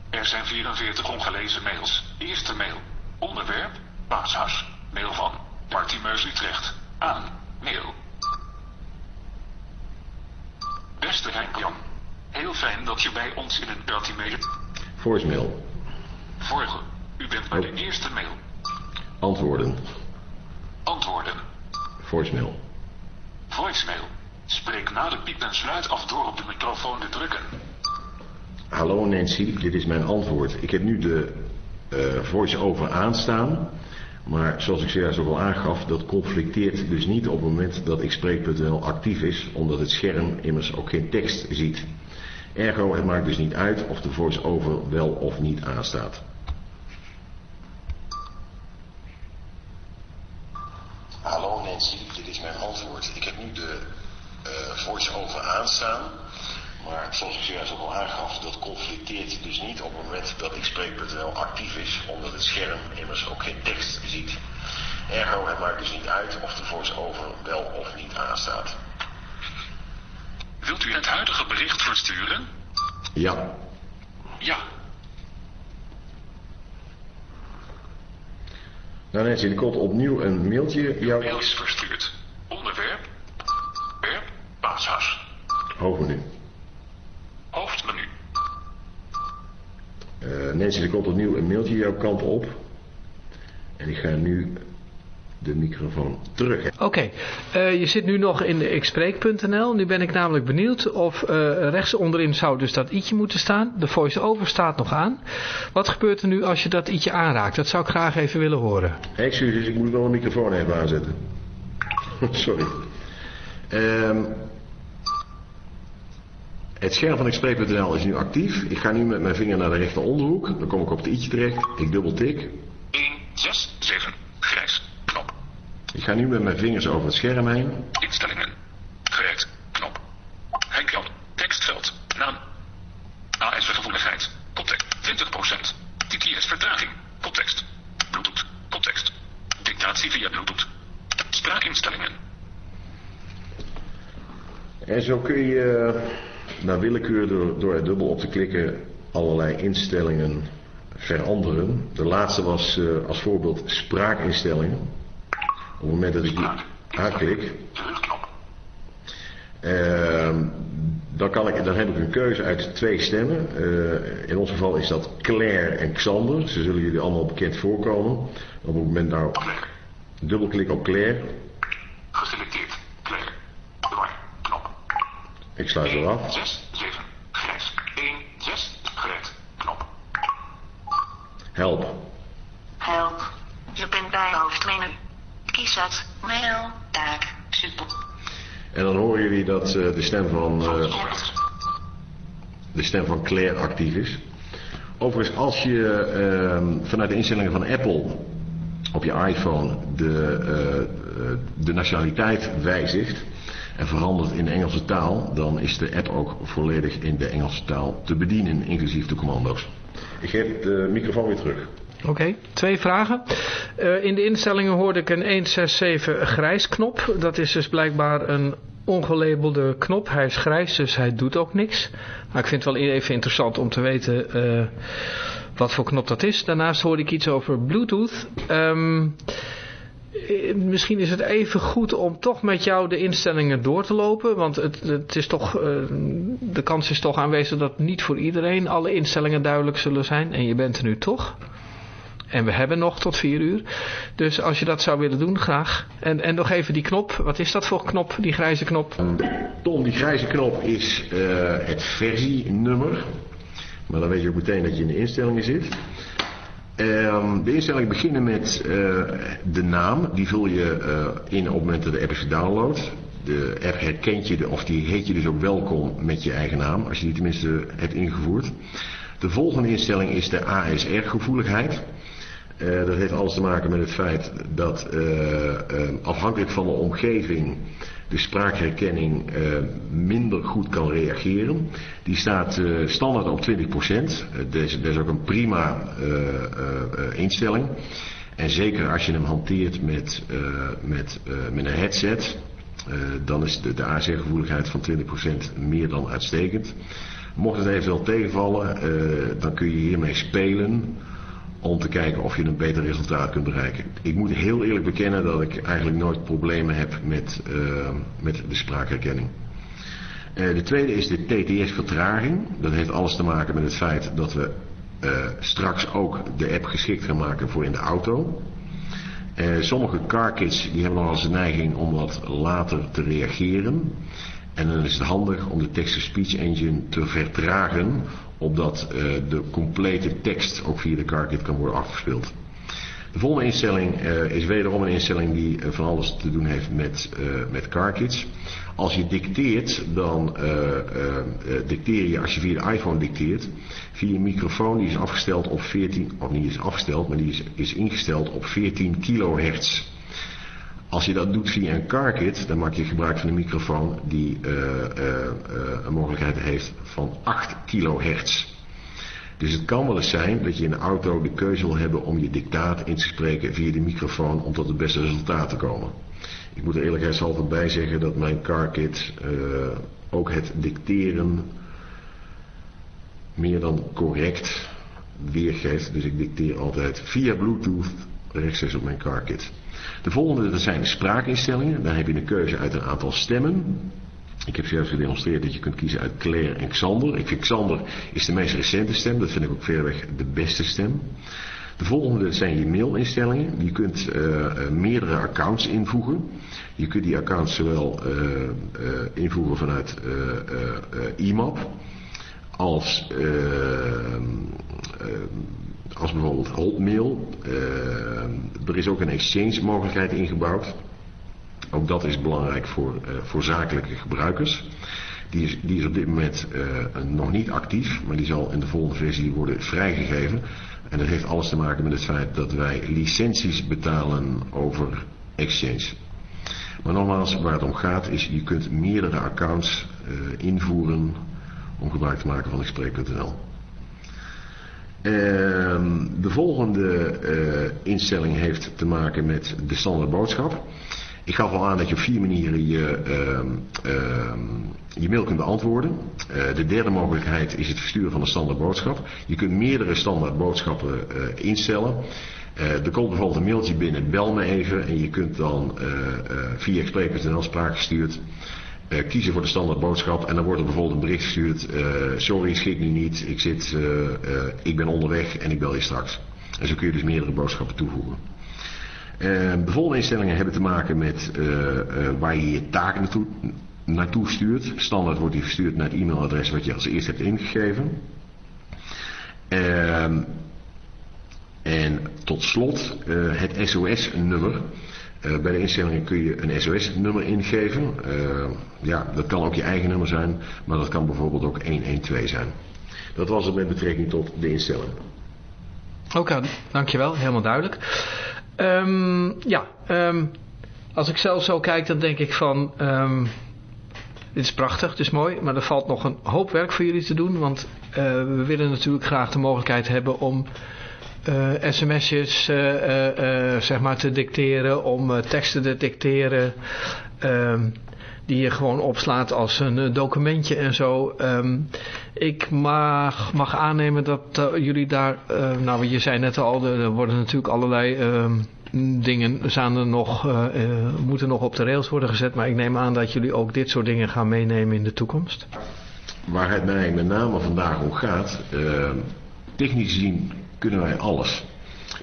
Er zijn 44 ongelezen mails. Eerste mail. Onderwerp. Paashuis. Mail van Martin Meus Utrecht. Aan. Mail. Beste Henk Jan. Heel fijn dat je bij ons in het Bertie mail. Voicemail. Vorige. U bent bij de eerste mail. Antwoorden. Antwoorden. Voicemail. Voicemail. Spreek na de piep en sluit af door op de microfoon te drukken. Hallo Nancy, dit is mijn antwoord. Ik heb nu de eh, voice-over aanstaan. Maar zoals ik zojuist ook al aangaf, dat conflicteert dus niet op het moment dat ik spreek.nl actief is, omdat het scherm immers ook geen tekst ziet. Ergo, het maakt dus niet uit of de voice-over wel of niet aanstaat. Hallo Nancy, dit is mijn antwoord. Ik heb nu de eh, voice-over aanstaan. Maar zoals ik zojuist ook al aangaf, dat conflicteert dus niet op het moment dat ik spreek.nl actief is, omdat het scherm immers ook geen tekst ziet. Ergo, het maakt dus niet uit of de voice-over wel of niet aanstaat. Wilt u het huidige bericht versturen? Ja, Ja. nou Nancy, er komt opnieuw een mailtje. Jouw Mail is verstuurd. Onderwerp. Werp. Paashuis. hoofdmenu. Hoofdmenu. Eh Nancy, er komt opnieuw een mailtje jouw kant op. En ik ga nu de microfoon terug. Oké, eh, je zit nu nog in de xspreek.nl. Nu ben ik namelijk benieuwd of eh, rechts onderin zou dus dat i'tje moeten staan. De voice-over staat nog aan. Wat gebeurt er nu als je dat i'tje aanraakt? Dat zou ik graag even willen horen. Excuses, ik moet wel een microfoon even aanzetten. Sorry. Ehm, het scherm van Xspreek.nl is nu actief. Ik ga nu met mijn vinger naar de rechter onderhoek. Dan kom ik op het i'tje terecht. Ik dubbel tik. 1, 6, 7. Grijs. Knop. Ik ga nu met mijn vingers over het scherm heen. Instellingen. Gereed. Knop. Henk Jan. Tekstveld. Naam. AS-gevoeligheid. Context. 20%. TTS vertraging. Context. Bluetooth. Context. Dictatie via Bluetooth. Spraakinstellingen. En zo kun je eh, naar willekeur door, door er dubbel op te klikken allerlei instellingen veranderen. De laatste was eh, als voorbeeld spraakinstellingen. Op het moment dat ik die aanklik. Ehm, dan, kan ik, dan heb ik een keuze uit twee stemmen. Eh, in ons geval is dat Claire en Xander. Ze zullen jullie allemaal bekend voorkomen. Op het moment nou dubbelklik op Claire. Geselecteerd. Claire. Bewaar. Knop. Ik sluit er af. 6, 7. Grijs. 1, 6. Gereed. Knop. Help. Help. Je bent bij hoofdmenu. Uit mail, taak, support. En dan horen jullie dat eh, de, stem van, eh, de stem van Claire actief is. Overigens, als je ehm, vanuit de instellingen van Apple op je iPhone de, eh, eh, de nationaliteit wijzigt. en verandert in de Engelse taal, dan is de app ook volledig in de Engelse taal te bedienen, inclusief de commando's. Ik geef de microfoon weer terug. Oké, twee vragen. Uh, in de instellingen hoorde ik een 167 grijs knop. Dat is dus blijkbaar een ongelabelde knop. Hij is grijs, dus hij doet ook niks. Maar ik vind het wel even interessant om te weten uh, wat voor knop dat is. Daarnaast hoorde ik iets over Bluetooth. Um, misschien is het even goed om toch met jou de instellingen door te lopen. Want het, het is toch, de kans is toch aanwezig dat niet voor iedereen alle instellingen duidelijk zullen zijn. En je bent er nu toch. En we hebben nog tot vier uur. Dus als je dat zou willen doen, graag. En, en nog even die knop. Wat is dat voor knop, die grijze knop? Tom, die grijze knop is uh, het versienummer. Maar dan weet je ook meteen dat je in de instellingen zit. Um, de instellingen beginnen met uh, de naam. Die vul je uh, in op het moment dat de app is gedownload. De app herkent je, of die heet je dus ook welkom met je eigen naam. Als je die tenminste hebt ingevoerd. De volgende instelling is de ASR-gevoeligheid. Uh, dat heeft alles te maken met het feit dat afhankelijk van de omgeving de spraakherkenning uh, minder goed kan reageren. Die staat uh, standaard op 20%. Uh, dat, is, ook een prima instelling. En zeker als je hem hanteert met, met, met een headset, dan is de, de ASR-gevoeligheid van 20% meer dan uitstekend. Mocht het eventueel tegenvallen, dan kun je hiermee spelen om te kijken of je een beter resultaat kunt bereiken. Ik moet heel eerlijk bekennen dat ik eigenlijk nooit problemen heb met, uh, met de spraakherkenning. Uh, de tweede is de TTS-vertraging. Dat heeft alles te maken met het feit dat we uh, straks ook de app geschikt gaan maken voor in de auto. sommige carkits die hebben nog eens de neiging om wat later te reageren. En dan is het handig om de text-to-speech engine te vertragen opdat uh, de complete tekst ook via de CarKit kan worden afgespeeld. De volgende instelling uh, is wederom een instelling die uh, van alles te doen heeft met, met CarKits. Als je dicteert, dan dicteer je, als je via de iPhone dicteert, via een microfoon die is afgesteld op 14, of niet is afgesteld, maar die is, is ingesteld op 14 kilohertz. Als je dat doet via een carkit, dan maak je gebruik van een microfoon die uh, uh, uh, een mogelijkheid heeft van 8 kilohertz. Dus het kan wel eens zijn dat je in de auto de keuze wil hebben om je dictaat in te spreken via de microfoon om tot het beste resultaat te komen. Ik moet er eerlijkheidshalve bij zeggen dat mijn carkit ook het dicteren meer dan correct weergeeft. Dus ik dicteer altijd via Bluetooth rechtstreeks op mijn carkit. De volgende dat zijn spraakinstellingen. Daar heb je een keuze uit een aantal stemmen. Ik heb zojuist gedemonstreerd dat je kunt kiezen uit Claire en Xander. Ik vind Xander is de meest recente stem. Dat vind ik ook verreweg de beste stem. De volgende zijn je mailinstellingen. Je kunt uh, meerdere accounts invoegen. Je kunt die accounts zowel uh, invoegen vanuit IMAP als als bijvoorbeeld Hotmail. Uh, er is ook een exchange mogelijkheid ingebouwd. Ook dat is belangrijk voor, uh, voor zakelijke gebruikers. Die is, die is op dit moment uh, nog niet actief, maar die zal in de volgende versie worden vrijgegeven. En dat heeft alles te maken met het feit dat wij licenties betalen over Exchange. Maar nogmaals, waar het om gaat is, je kunt meerdere accounts invoeren om gebruik te maken van Express.nl. Ehm, de volgende uh, instelling heeft te maken met de standaard boodschap. Ik gaf al aan dat je op vier manieren je, uh, uh, je mail kunt beantwoorden. Uh, de derde mogelijkheid is het versturen van een standaard boodschap. Je kunt meerdere standaard boodschappen uh, instellen. Er komt bijvoorbeeld een mailtje binnen, bel me even en je kunt dan via Express.nl spraak gestuurd uh, kiezen voor de standaard boodschap en dan wordt er bijvoorbeeld een bericht gestuurd, uh, sorry schiet nu niet, ik, zit, uh, ik ben onderweg en ik bel je straks. En zo kun je dus meerdere boodschappen toevoegen. de volgende instellingen hebben te maken met waar je je taak naartoe, naartoe stuurt. Standaard wordt die verstuurd naar het e-mailadres wat je als eerste hebt ingegeven. Ehm, en tot slot het SOS-nummer. Uh, bij de instellingen kun je een SOS-nummer ingeven. Uh, ja, dat kan ook je eigen nummer zijn, maar dat kan bijvoorbeeld ook 112 zijn. Dat was het met betrekking tot de instelling. Oké, dankjewel. Helemaal duidelijk. Um, ja, um, als ik zelf zo kijk, dan denk ik van... Um, dit is prachtig, het is mooi, maar er valt nog een hoop werk voor jullie te doen. Want uh, we willen natuurlijk graag de mogelijkheid hebben om sms'jes zeg maar te dicteren, om teksten te dicteren. Ehm, die je gewoon opslaat als een documentje en zo. Um, ik mag, mag aannemen dat jullie daar, nou je zei net al, er worden natuurlijk allerlei um, dingen er nog, moeten nog op de rails worden gezet. Maar ik neem aan dat jullie ook dit soort dingen gaan meenemen in de toekomst. Waar het mij met name vandaag om gaat. Technisch gezien kunnen wij alles.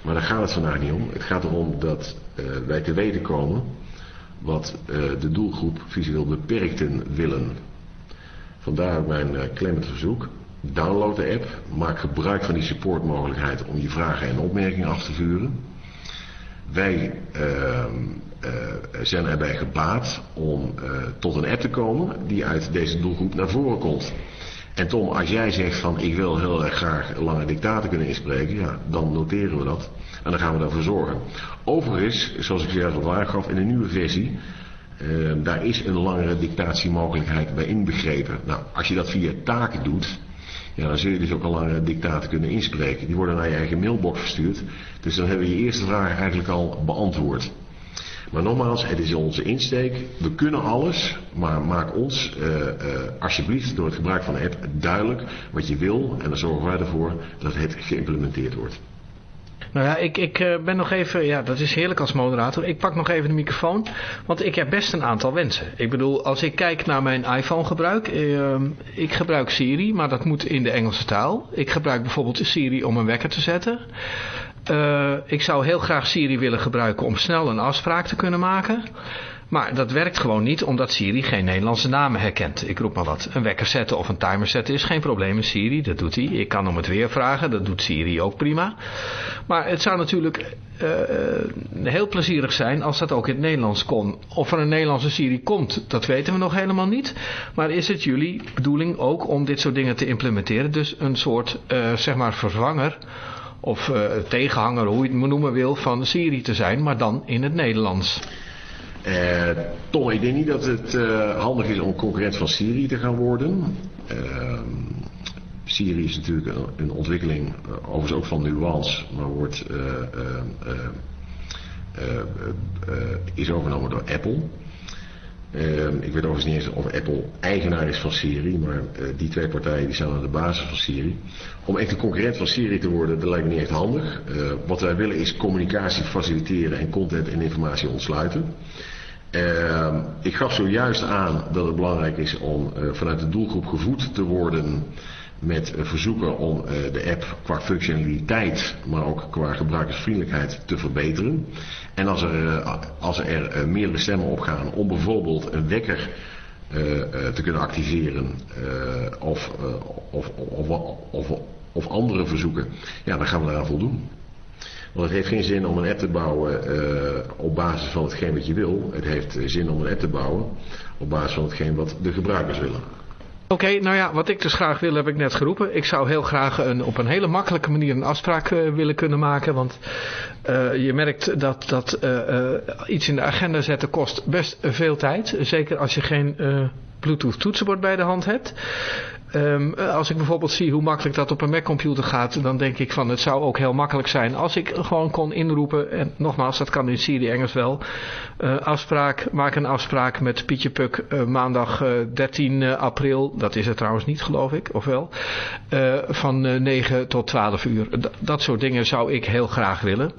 Maar daar gaat het vandaag niet om. Het gaat erom dat wij te weten komen wat de doelgroep visueel beperkten willen. Vandaar mijn klemmend verzoek. Download de app. Maak gebruik van die supportmogelijkheid om je vragen en opmerkingen af te vuren. Wij uh, uh, zijn erbij gebaat om uh, tot een app te komen die uit deze doelgroep naar voren komt. En Tom, als jij zegt van ik wil heel erg graag lange dictaten kunnen inspreken, ja, dan noteren we dat. En dan gaan we daarvoor zorgen. Overigens, zoals ik zojuist al aangaf, in de nieuwe versie, daar is een langere dictatiemogelijkheid bij inbegrepen. Nou, als je dat via taken doet, ja, dan zul je dus ook al lange dictaten kunnen inspreken. Die worden naar je eigen mailbox verstuurd. Dus dan hebben we je eerste vraag eigenlijk al beantwoord. Maar nogmaals, het is onze insteek. We kunnen alles, maar maak ons uh, uh, alsjeblieft door het gebruik van de app duidelijk wat je wil. En dan zorgen wij ervoor dat het geïmplementeerd wordt. Nou ja, ik, ik eh, ben nog even, ja dat is heerlijk als moderator. Ik pak nog even de microfoon, want ik heb best een aantal wensen. Ik bedoel, als ik kijk naar mijn iPhone gebruik, uh, ik gebruik Siri, maar dat moet in de Engelse taal. Ik gebruik bijvoorbeeld Siri om een wekker te zetten. Uh, ik zou heel graag Siri willen gebruiken om snel een afspraak te kunnen maken. Maar dat werkt gewoon niet omdat Siri geen Nederlandse namen herkent. Ik roep maar wat. Een wekker zetten of een timer zetten is geen probleem in Siri. Dat doet hij. Ik kan om het weer vragen. Dat doet Siri ook prima. Maar het zou natuurlijk uh, heel plezierig zijn als dat ook in het Nederlands kon. Of er een Nederlandse Siri komt, dat weten we nog helemaal niet. Maar is het jullie bedoeling ook om dit soort dingen te implementeren? Dus een soort, uh, zeg maar, vervanger of uh, tegenhanger, hoe je het noemen wil, van Siri te zijn, maar dan in het Nederlands. Uh, Tom, ik denk niet dat het uh, handig is om concurrent van Siri te gaan worden. Siri is natuurlijk een, een ontwikkeling, overigens ook van Nuance, maar wordt, is overgenomen door Apple. Ik weet overigens niet eens of Apple eigenaar is van Siri, maar die twee partijen die staan aan de basis van Siri. Om echt een concurrent van Siri te worden, dat lijkt me niet echt handig. wat wij willen is communicatie faciliteren en content en informatie ontsluiten. Uh, ik gaf zojuist aan dat het belangrijk is om uh, vanuit de doelgroep gevoed te worden met verzoeken om de app qua functionaliteit, maar ook qua gebruikersvriendelijkheid te verbeteren. En als er, als er meerdere stemmen opgaan om bijvoorbeeld een wekker te kunnen activeren of, of, of, of, andere verzoeken, ja, dan gaan we eraan voldoen. Want het heeft geen zin om een app te bouwen op basis van hetgeen wat je wil. Het heeft zin om een app te bouwen op basis van hetgeen wat de gebruikers willen. Oké, nou ja, wat ik dus graag wil heb ik net geroepen. Ik zou heel graag een, op een hele makkelijke manier een afspraak uh, willen kunnen maken. Want uh, je merkt dat, dat uh, iets in de agenda zetten kost best veel tijd. Zeker als je geen Bluetooth toetsenbord bij de hand hebt. Um, als ik bijvoorbeeld zie hoe makkelijk dat op een Mac-computer gaat, dan denk ik van het zou ook heel makkelijk zijn als ik gewoon kon inroepen, en nogmaals, dat kan in Siri Engels wel, uh, afspraak, maak een afspraak met Pietje Puk uh, maandag 13 april, dat is het trouwens niet geloof ik, of wel, van 9 tot 12 uur. Dat soort dingen zou ik heel graag willen.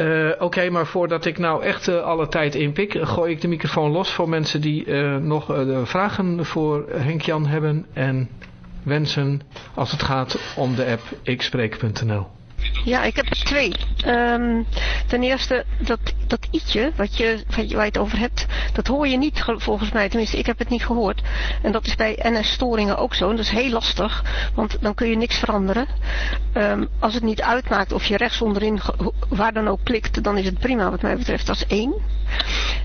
Uh, Oké, maar voordat ik nou echt uh, alle tijd inpik, gooi ik de microfoon los voor mensen die nog vragen voor Henk-Jan hebben en wensen als het gaat om de app ikspreek.nl. Ja, ik heb er twee. Um, ten eerste, dat, dat i'tje wat je, waar je het over hebt, dat hoor je niet volgens mij. Tenminste, ik heb het niet gehoord. En dat is bij NS-storingen ook zo. En dat is heel lastig, want dan kun je niks veranderen. Um, als het niet uitmaakt of je rechts onderin, waar dan ook klikt, dan is het prima wat mij betreft. Dat is één.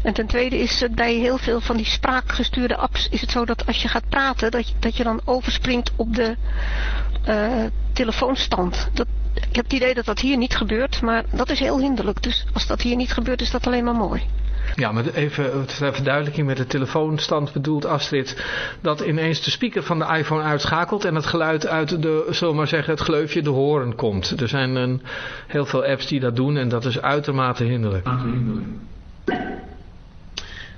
En ten tweede is het bij heel veel van die spraakgestuurde apps, is het zo dat als je gaat praten, dat je, dat je dan overspringt op de uh, telefoonstand. Dat, ik heb het idee dat dat hier niet gebeurt, maar dat is heel hinderlijk. Dus als dat hier niet gebeurt, is dat alleen maar mooi. Ja, maar even ter verduidelijking met de telefoonstand bedoelt Astrid dat ineens de speaker van de iPhone uitschakelt en het geluid uit de, zullen maar zeggen, het gleufje de horen komt. Er zijn een, heel veel apps die dat doen en dat is uitermate hinderlijk.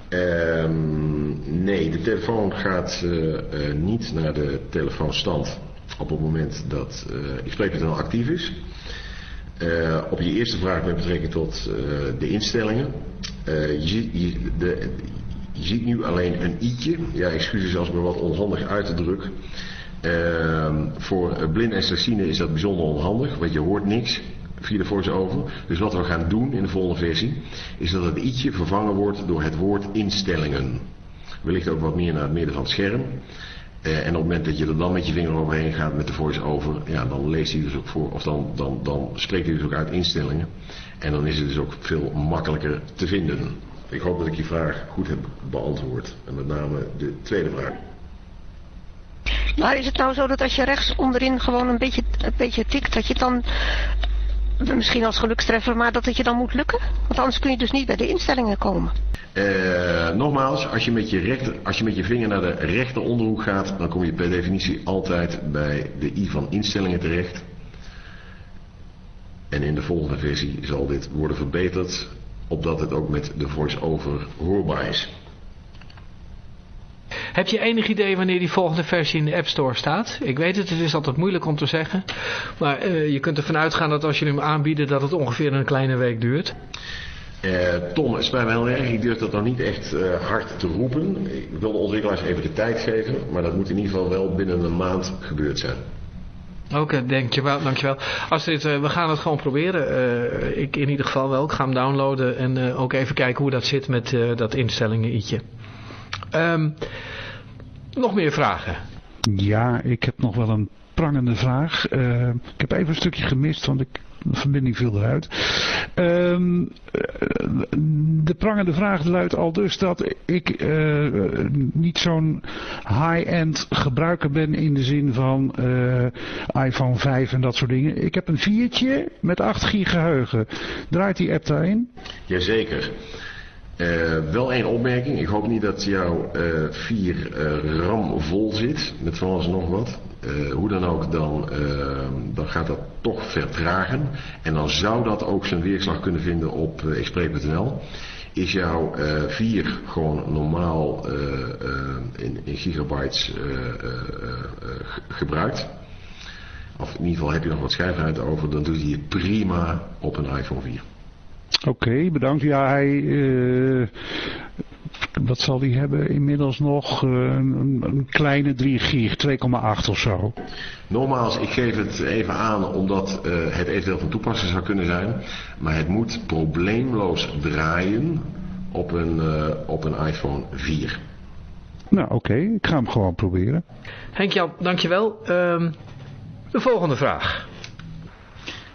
Ehm, nee, de telefoon gaat uh, uh, niet naar de telefoonstand op het moment dat uh, actief is. Op je eerste vraag met betrekking tot uh, de instellingen. Uh, je, je, de, ziet nu alleen een i'tje. Ja, excuses als ik me wat onhandig uit te druk. Ehm, voor blind en slechtziende is dat bijzonder onhandig, want je hoort niks via de voice-over. Dus wat we gaan doen in de volgende versie, is dat het i'tje vervangen wordt door het woord instellingen. Wellicht ook wat meer naar het midden van het scherm. Uh, en op het moment dat je er dan met je vinger overheen gaat met de voice-over, ja, dan leest hij dus ook voor, of dan, dan, dan spreekt hij dus ook uit instellingen. En dan is het dus ook veel makkelijker te vinden. Ik hoop dat ik je vraag goed heb beantwoord. En met name de tweede vraag. Maar is het nou zo dat als je rechts onderin gewoon een beetje, een beetje tikt, dat je dan misschien als gelukstreffer, maar dat het je dan moet lukken? Want anders kun je dus niet bij de instellingen komen. Uh, nogmaals, als je, met je rechter, als je met je vinger naar de rechter onderhoek gaat, dan kom je per definitie altijd bij de i van instellingen terecht. En in de volgende versie zal dit worden verbeterd, opdat het ook met de voice-over hoorbaar is. Heb je enig idee wanneer die volgende versie in de App Store staat? Ik weet het, het is altijd moeilijk om te zeggen. Maar uh, je kunt ervan uitgaan dat als je hem aanbieden dat het ongeveer een kleine week duurt. Uh, Tom, het spijt mij heel erg. Ik durf dat nog niet echt uh, hard te roepen. Ik wil de ontwikkelaars even de tijd geven. Maar dat moet in ieder geval wel binnen een maand gebeurd zijn. Oké, okay, dankjewel, dankjewel. Astrid, uh, we gaan het gewoon proberen. ik in ieder geval wel. Ik ga hem downloaden en ook even kijken hoe dat zit met dat instellingen i'tje. Um, nog meer vragen? Ja, ik heb nog wel een prangende vraag. Uh, ik heb even een stukje gemist, want ik, de verbinding viel eruit. Uh, de prangende vraag luidt al dus dat ik uh, niet zo'n high-end gebruiker ben in de zin van iPhone 5 en dat soort dingen. Ik heb een viertje met 8 gig geheugen. Draait die app daarin? Jazeker. Uh, wel één opmerking. Ik hoop niet dat jouw uh, 4 uh, RAM vol zit. Met van alles nog wat. Hoe dan ook, dan, dan gaat dat toch vertragen. En dan zou dat ook zijn weerslag kunnen vinden op uh. Is jouw 4 gewoon normaal in, in, gigabytes gebruikt? Of in ieder geval heb je nog wat schijfruimte over. Dan doet hij het prima op een iPhone 4. Oké, bedankt. Ja, hij... Wat zal hij hebben inmiddels nog? Uh, een, een, kleine 3 gig, 2,8 of zo. Nogmaals, ik geef het even aan omdat uh, het eventueel van toepassing zou kunnen zijn. Maar het moet probleemloos draaien op een, op een iPhone 4. Nou, oké. Okay. Ik ga hem gewoon proberen. Henk-Jan, dankjewel. Um, de volgende vraag.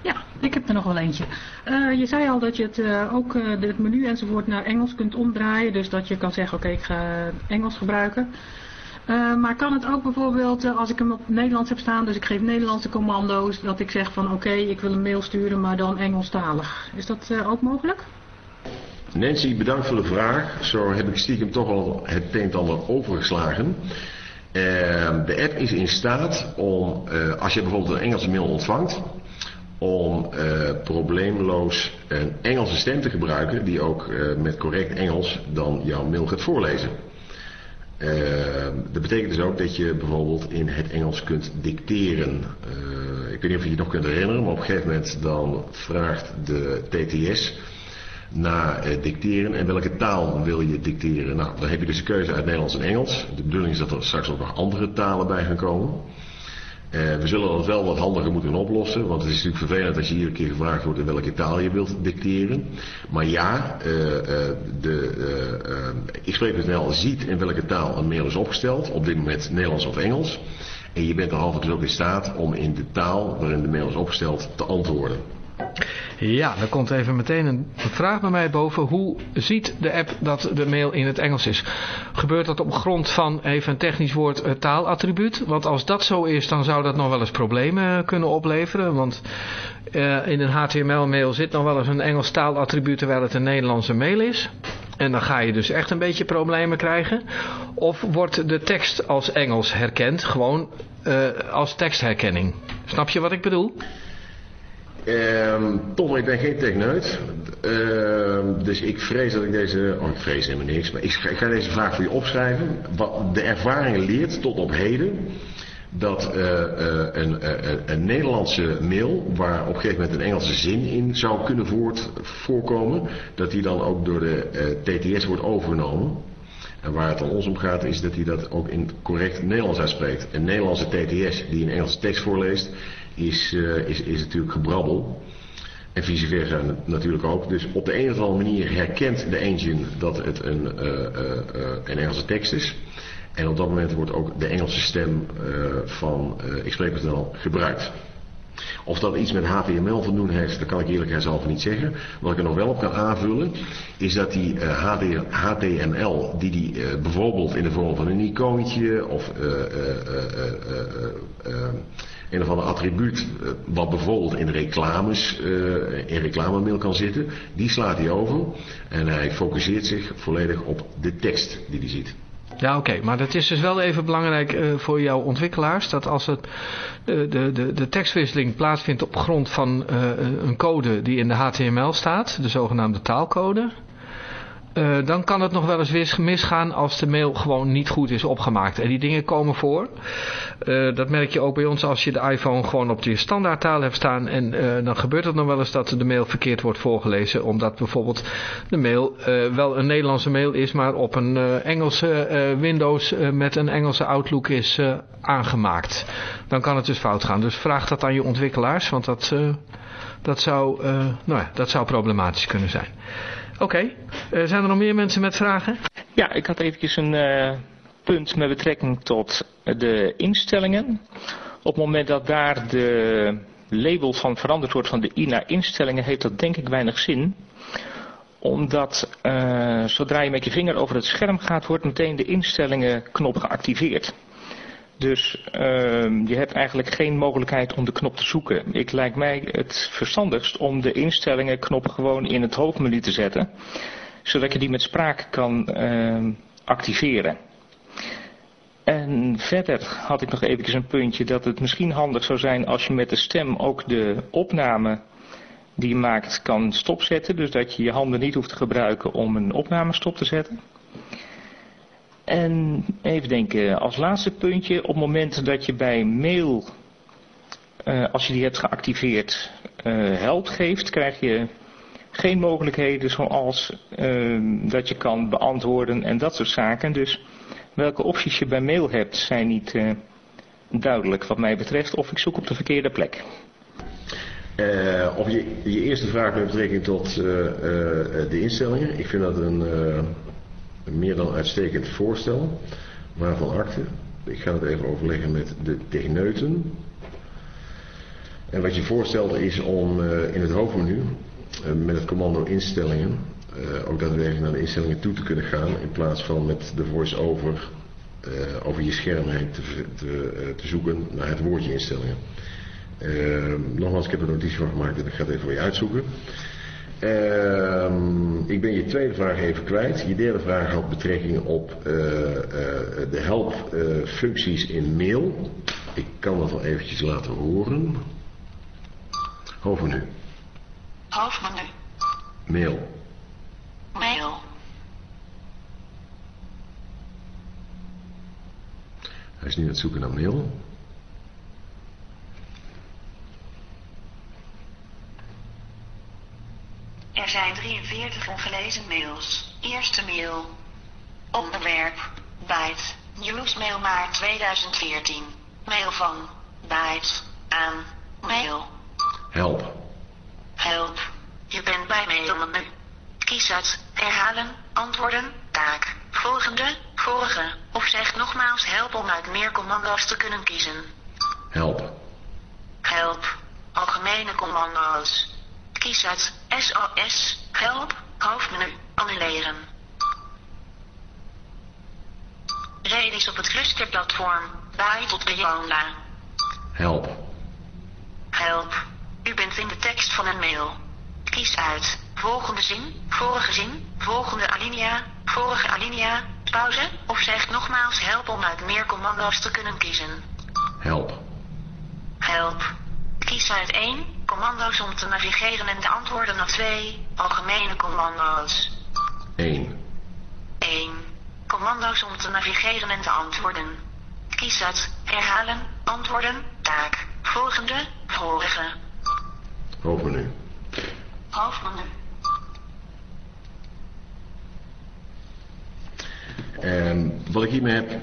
Ja, ik heb er nog wel eentje. Uh, je zei al dat je het uh, ook uh, het menu enzovoort naar Engels kunt omdraaien. Dus dat je kan zeggen, oké, ik ga Engels gebruiken. maar kan het ook bijvoorbeeld, als ik hem op Nederlands heb staan, dus ik geef Nederlandse commando's, dat ik zeg van oké, ik wil een mail sturen, maar dan Engelstalig. Is dat ook mogelijk? Nancy, bedankt voor de vraag. Zo heb ik stiekem toch al het een overgeslagen. de app is in staat om, als je bijvoorbeeld een Engelse mail ontvangt, om uh, probleemloos een Engelse stem te gebruiken die ook uh, met correct Engels dan jouw mail gaat voorlezen. Uh, dat betekent dus ook dat je bijvoorbeeld in het Engels kunt dicteren. ik weet niet of je je nog kunt herinneren, maar op een gegeven moment dan vraagt de TTS naar dicteren en welke taal wil je dicteren. Nou, dan heb je dus een keuze uit Nederlands en Engels. De bedoeling is dat er straks ook nog andere talen bij gaan komen. Uh, we zullen dat wel wat handiger moeten oplossen, want het is natuurlijk vervelend als je iedere keer gevraagd wordt in welke taal je wilt dicteren. Maar ja, uh, uh, de xp.nl ziet in welke taal een mail is opgesteld, op dit moment Nederlands of Engels. En je bent derhalve dus ook in staat om in de taal waarin de mail is opgesteld te antwoorden. Ja, er komt even meteen een vraag bij mij boven. Hoe ziet de app dat de mail in het Engels is? Gebeurt dat op grond van, even een technisch woord, het taalattribuut? Want als dat zo is, dan zou dat nog wel eens problemen kunnen opleveren. Want uh, in een HTML-mail zit nog wel eens een Engels taalattribuut terwijl het een Nederlandse mail is. En dan ga je dus echt een beetje problemen krijgen. Of wordt de tekst als Engels herkend, gewoon als tekstherkenning. Snap je wat ik bedoel? Um, Tom, ik ben geen techneut. Uh, dus ik vrees dat ik deze... Oh, ik vrees helemaal niks. Maar ik ik ga deze vraag voor je opschrijven. Wat de ervaring leert tot op heden... dat uh, uh, een, een, Nederlandse mail... waar op een gegeven moment een Engelse zin in zou kunnen voort, voorkomen... dat die dan ook door de TTS wordt overgenomen. En waar het dan ons om gaat is dat hij dat ook in correct Nederlands uitspreekt. Een Nederlandse TTS die een Engelse tekst voorleest is, uh, is, is natuurlijk gebrabbel. En vice versa natuurlijk ook. Dus op de een of andere manier herkent de engine dat het een, uh, uh, een Engelse tekst is. En op dat moment wordt ook de Engelse stem van Ik spreek het wel gebruikt. Of dat iets met HTML te doen heeft, dat kan ik eerlijkheidshalve niet zeggen. Wat ik er nog wel op kan aanvullen, is dat die uh, HTML, die die uh, bijvoorbeeld in de vorm van een icoontje of uh, een of ander attribuut wat bijvoorbeeld in reclames, in reclamemail kan zitten, die slaat hij over en hij focuseert zich volledig op de tekst die hij ziet. Ja, oké. Maar dat is dus wel even belangrijk uh, voor jouw ontwikkelaars. Dat als het, de, de, de, tekstwisseling plaatsvindt op grond van een code die in de HTML staat. De zogenaamde taalcode. Uh, dan kan het nog wel eens misgaan als de mail gewoon niet goed is opgemaakt. En die dingen komen voor. Uh, dat merk je ook bij ons als je de iPhone gewoon op die standaardtaal hebt staan. En uh, dan gebeurt het nog wel eens dat de mail verkeerd wordt voorgelezen. Omdat bijvoorbeeld de mail wel een Nederlandse mail is, maar op een Engelse Windows met een Engelse Outlook is aangemaakt. Dan kan het dus fout gaan. Dus vraag dat aan je ontwikkelaars, want dat, dat, zou, nou ja, dat zou problematisch kunnen zijn. Oké, uh, zijn er nog meer mensen met vragen? Ja, ik had eventjes een uh, punt met betrekking tot de instellingen. Op het moment dat daar de label van veranderd wordt van de I naar instellingen, heeft dat denk ik weinig zin. Omdat uh, zodra je met je vinger over het scherm gaat, wordt meteen de instellingen knop geactiveerd. Dus uh, je hebt eigenlijk geen mogelijkheid om de knop te zoeken. Ik lijkt mij het verstandigst om de instellingen knop gewoon in het hoofdmenu te zetten. Zodat je die met spraak kan uh, activeren. En verder had ik nog eventjes een puntje dat het misschien handig zou zijn als je met de stem ook de opname die je maakt kan stopzetten. Dus dat je je handen niet hoeft te gebruiken om een opname stop te zetten. En even denken, als laatste puntje, op het moment dat je bij mail, uh, als je die hebt geactiveerd, uh, help geeft, krijg je geen mogelijkheden zoals uh, dat je kan beantwoorden en dat soort zaken. Dus welke opties je bij mail hebt zijn niet duidelijk wat mij betreft of ik zoek op de verkeerde plek. Uh, je, je eerste vraag met betrekking tot de instellingen. Ik vind dat een, een meer dan uitstekend voorstel. Waarvan akte. Ik ga het even overleggen met de techneuten. En wat je voorstelt is om uh, in het hoofdmenu uh, met het commando instellingen uh, ook daadwerkelijk naar de instellingen toe te kunnen gaan in plaats van met de voice-over over je scherm heen te, te, te, zoeken naar het woordje instellingen. nogmaals, ik heb er notitie van gemaakt en ik ga het even je uitzoeken. Uh, ik ben je tweede vraag even kwijt. Je derde vraag had betrekking op uh, uh, de helpfuncties in mail. Ik kan dat wel eventjes laten horen. Hoofdmenu. Hoofdmenu. Mail. Mail. Hij is nu aan het zoeken naar mail. Er zijn 43 ongelezen mails. Eerste mail. Onderwerp. Byte. Newsmail maart 2014. Mail van. Byte. Aan. Mail. Help. Help. Je bent bij mailmenu. Kies uit. Herhalen. Antwoorden. Taak. Volgende. Vorige. Of zeg nogmaals help om uit meer commando's te kunnen kiezen. Help. Help. Algemene commando's. Kies uit SOS, help, hoofdmenu, annuleren. Redis op het clusterplatform, bij tot Beyonda. Help. Help. U bent in de tekst van een mail. Kies uit, volgende zin, vorige zin, volgende alinea, vorige alinea, pauze, of zegt nogmaals help om uit meer commando's te kunnen kiezen. Help. Help. Kies uit 1, commando's om te navigeren en de antwoorden naar 2, algemene commando's. 1. 1. Commando's om te navigeren en te antwoorden. Kies uit herhalen, antwoorden, taak, volgende, vorige. Hoofdmenu. Hoofdmenu. En wat ik hiermee heb.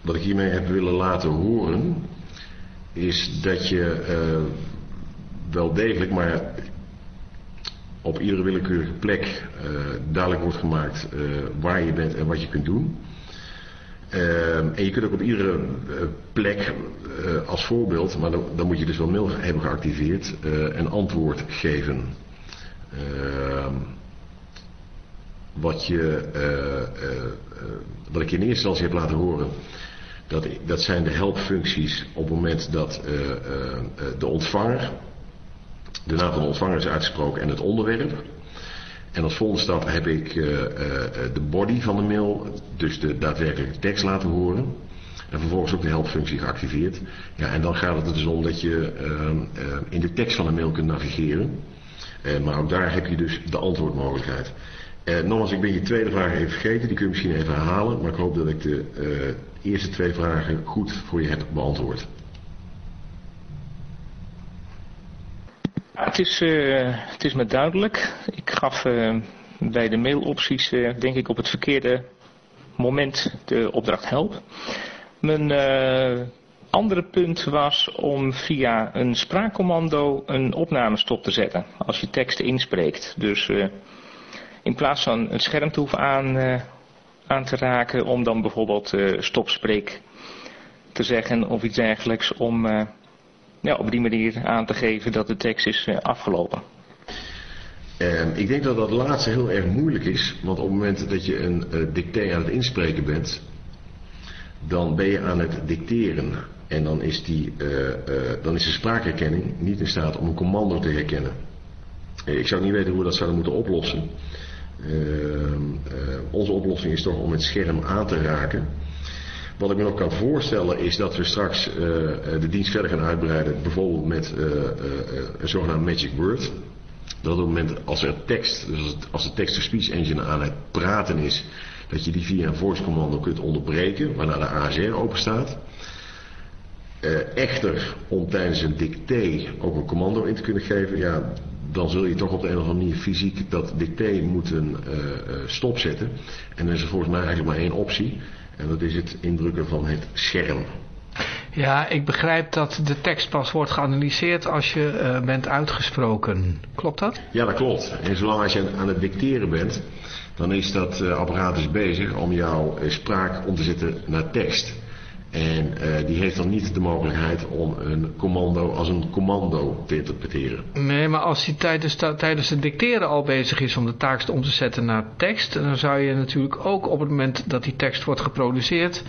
Wat ik hiermee heb willen laten horen. Is dat je eh, wel degelijk, maar op iedere willekeurige plek eh, duidelijk wordt gemaakt eh, waar je bent en wat je kunt doen. En je kunt ook op iedere plek als voorbeeld, maar dan, dan, moet je dus wel mail hebben geactiveerd, een antwoord geven. Ehm, wat, je, wat ik je in eerste instantie heb laten horen, dat, dat zijn de helpfuncties op het moment dat de ontvanger, de naam van de ontvanger is uitgesproken en het onderwerp. En als volgende stap heb ik de body van de mail, dus de daadwerkelijke tekst laten horen. En vervolgens ook de helpfunctie geactiveerd. Ja, en dan gaat het er dus om dat je in de tekst van de mail kunt navigeren. maar ook daar heb je dus de antwoordmogelijkheid. nogmaals, ik ben je tweede vraag even vergeten, die kun je misschien even herhalen. Maar ik hoop dat ik de eerste twee vragen goed voor je heb beantwoord. Het is, uh, het is me duidelijk. Ik gaf uh, bij de mailopties, uh, denk ik, op het verkeerde moment de opdracht help. Mijn andere punt was om via een spraakcommando een opnamestop te zetten. Als je teksten inspreekt. Dus in plaats van het scherm te hoeven aan, aan te raken om dan bijvoorbeeld stopspreek te zeggen of iets dergelijks om ja, op die manier aan te geven dat de tekst is eh, afgelopen. Uh, ik denk dat dat laatste heel erg moeilijk is, want op het moment dat je een uh, aan het inspreken bent, dan ben je aan het dicteren. En dan is, die, dan is de spraakherkenning niet in staat om een commando te herkennen. ik zou niet weten hoe we dat zouden moeten oplossen. Ehm, onze oplossing is toch om het scherm aan te raken. Wat ik me nog kan voorstellen is dat we straks uh, de dienst verder gaan uitbreiden, bijvoorbeeld met een zogenaamd magic word. Dat op het moment als er tekst, dus als de text-to-speech engine aan het praten is, dat je die via een voice commando kunt onderbreken, waarna de ASR open staat. echter, om tijdens een dicté ook een commando in te kunnen geven, ja, dan zul je toch op de een of andere manier fysiek dat dicté moeten stopzetten. En dan is er volgens mij eigenlijk maar één optie. En dat is het indrukken van het scherm. Ja, ik begrijp dat de tekst pas wordt geanalyseerd als je uh, bent uitgesproken. Klopt dat? Ja, dat klopt. En zolang als je aan het dicteren bent, dan is dat uh, apparaat bezig om jouw spraak om te zetten naar tekst. En uh, die heeft dan niet de mogelijkheid om een commando als een commando te interpreteren. Nee, maar als hij tijdens, tijdens het dicteren al bezig is om de taak om te zetten naar tekst... dan zou je natuurlijk ook op het moment dat die tekst wordt geproduceerd...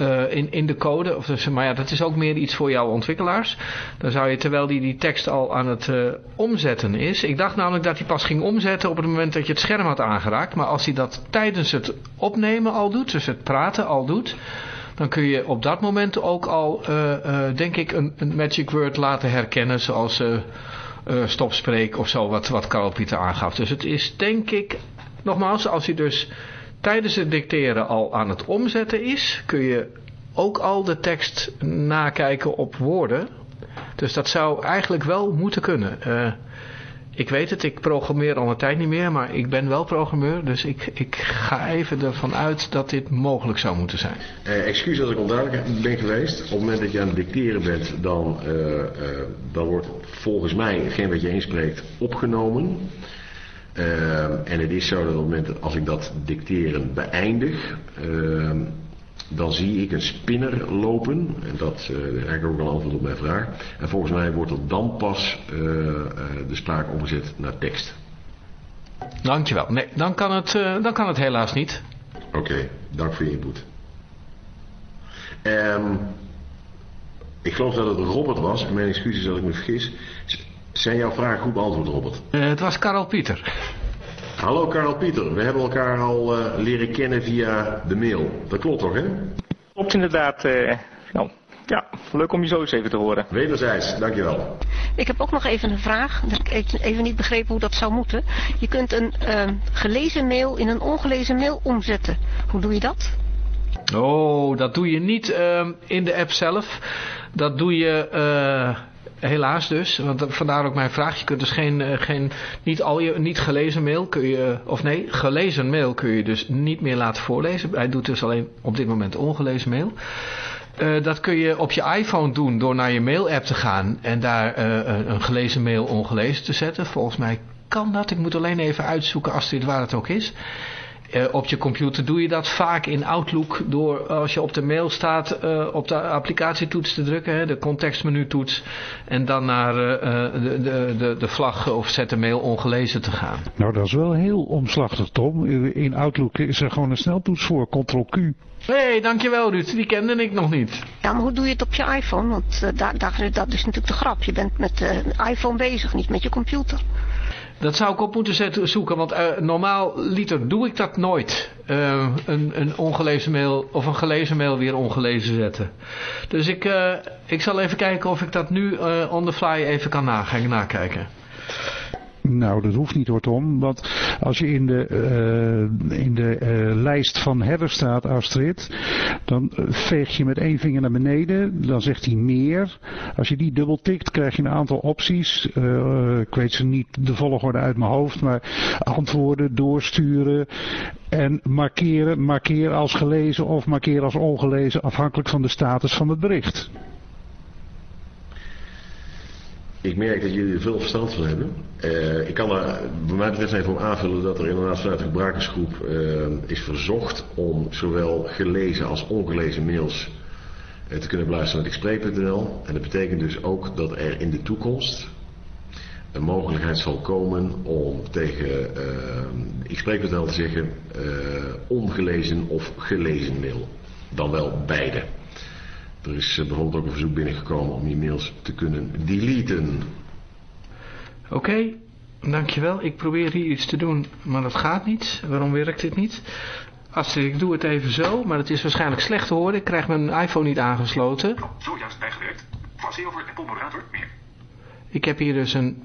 Uh, in, in de code, of dus, maar ja, dat is ook meer iets voor jouw ontwikkelaars. Dan zou je, terwijl die die tekst al aan het uh, omzetten is... Ik dacht namelijk dat hij pas ging omzetten op het moment dat je het scherm had aangeraakt. Maar als hij dat tijdens het opnemen al doet, dus het praten al doet dan kun je op dat moment ook al, uh, uh, denk ik, een, een, magic word laten herkennen, zoals uh, stopspreek of zo, wat, wat Karel Pieter aangaf. Dus het is, denk ik, nogmaals, als hij dus tijdens het dicteren al aan het omzetten is, kun je ook al de tekst nakijken op woorden. Dus dat zou eigenlijk wel moeten kunnen. Ik weet het, ik programmeer al een tijd niet meer, maar ik ben wel programmeur. Dus ik, ik ga even ervan uit dat dit mogelijk zou moeten zijn. Eh, excuus als ik onduidelijk ben geweest. Op het moment dat je aan het dicteren bent, dan, uh, uh, dan wordt volgens mij hetgeen wat je inspreekt opgenomen. en het is zo dat op het moment dat als ik dat dicteren beëindig, dan zie ik een spinner lopen. En dat uh, is eigenlijk ook een antwoord op mijn vraag. En volgens mij wordt er dan pas uh, uh, de spraak omgezet naar tekst. Dankjewel. Nee, dan kan het, dan kan het helaas niet. Oké, okay, dank voor je input. Um, ik geloof dat het Robert was, mijn excuses dat ik me vergis. Zijn jouw vragen goed beantwoord, Robert? Eh, het was Karel Pieter. Hallo Karel Pieter, we hebben elkaar al eh, leren kennen via de mail. Dat klopt toch, hè? Klopt inderdaad. eh, nou, ja, leuk om je zo eens even te horen. Wederzijds, dankjewel. Ik heb ook nog even een vraag. Ik heb even niet begrepen hoe dat zou moeten. Je kunt een eh, gelezen mail in een ongelezen mail omzetten. Hoe doe je dat? Oh, dat doe je niet ehm, in de app zelf. Dat doe je eh, helaas dus. Want vandaar ook mijn vraag. Je kunt dus geen, eh, geen niet al je niet gelezen mail kun je, of nee, gelezen mail kun je dus niet meer laten voorlezen. Hij doet dus alleen op dit moment ongelezen mail. Eh, dat kun je op je iPhone doen door naar je mail app te gaan en daar eh, een, gelezen mail ongelezen te zetten. Volgens mij kan dat. Ik moet alleen even uitzoeken dit waar het ook is. Eh, op je computer doe je dat vaak in Outlook door als je op de mail staat eh, op de applicatietoets te drukken, hè, de contextmenu toets en dan naar eh, eh, de, de, de, de vlag of zet de mail ongelezen te gaan. Nou, dat is wel heel omslachtig, Tom. In Outlook is er gewoon een sneltoets voor, Ctrl-Q. Hé, hey, dankjewel Ruud, die kende ik nog niet. Ja, maar hoe doe je het op je iPhone? Want daar, daar, dat is natuurlijk de grap. Je bent met de iPhone bezig, niet met je computer. Dat zou ik op moeten zetten, zoeken, want eh, normaal liter doe ik dat nooit. Eh, een, een ongelezen mail of een gelezen mail weer ongelezen zetten. Dus ik, eh, ik zal even kijken of ik dat nu on the fly even kan nakijken. Nou, dat hoeft niet Tom, want als je in de, eh, in de eh, lijst van header staat, Astrid, dan eh, veeg je met één vinger naar beneden, dan zegt hij meer. Als je die dubbel tikt, krijg je een aantal opties. Ik weet ze niet de volgorde uit mijn hoofd, maar antwoorden, doorsturen en markeren. Markeer als gelezen of markeer als ongelezen, afhankelijk van de status van het bericht. Ik merk dat jullie er veel verstand van hebben. Eh, ik kan er, bij mij betreft even op aanvullen dat er inderdaad vanuit de gebruikersgroep eh, is verzocht om zowel gelezen als ongelezen mails eh, te kunnen beluisteren met xspreek.nl. En dat betekent dus ook dat er in de toekomst een mogelijkheid zal komen om tegen xspreek.nl te zeggen ongelezen of gelezen mail. Dan wel beide. Er is eh, bijvoorbeeld ook een verzoek binnengekomen om je mails te kunnen deleten. Oké, dankjewel. Ik probeer hier iets te doen, maar dat gaat niet. Waarom werkt dit niet? Astrid, ik doe het even zo, maar het is waarschijnlijk slecht te horen. Ik krijg mijn iPhone niet aangesloten. Zojuist bijgewerkt. Faseer over Apple Moderator meer. Ik heb hier dus een,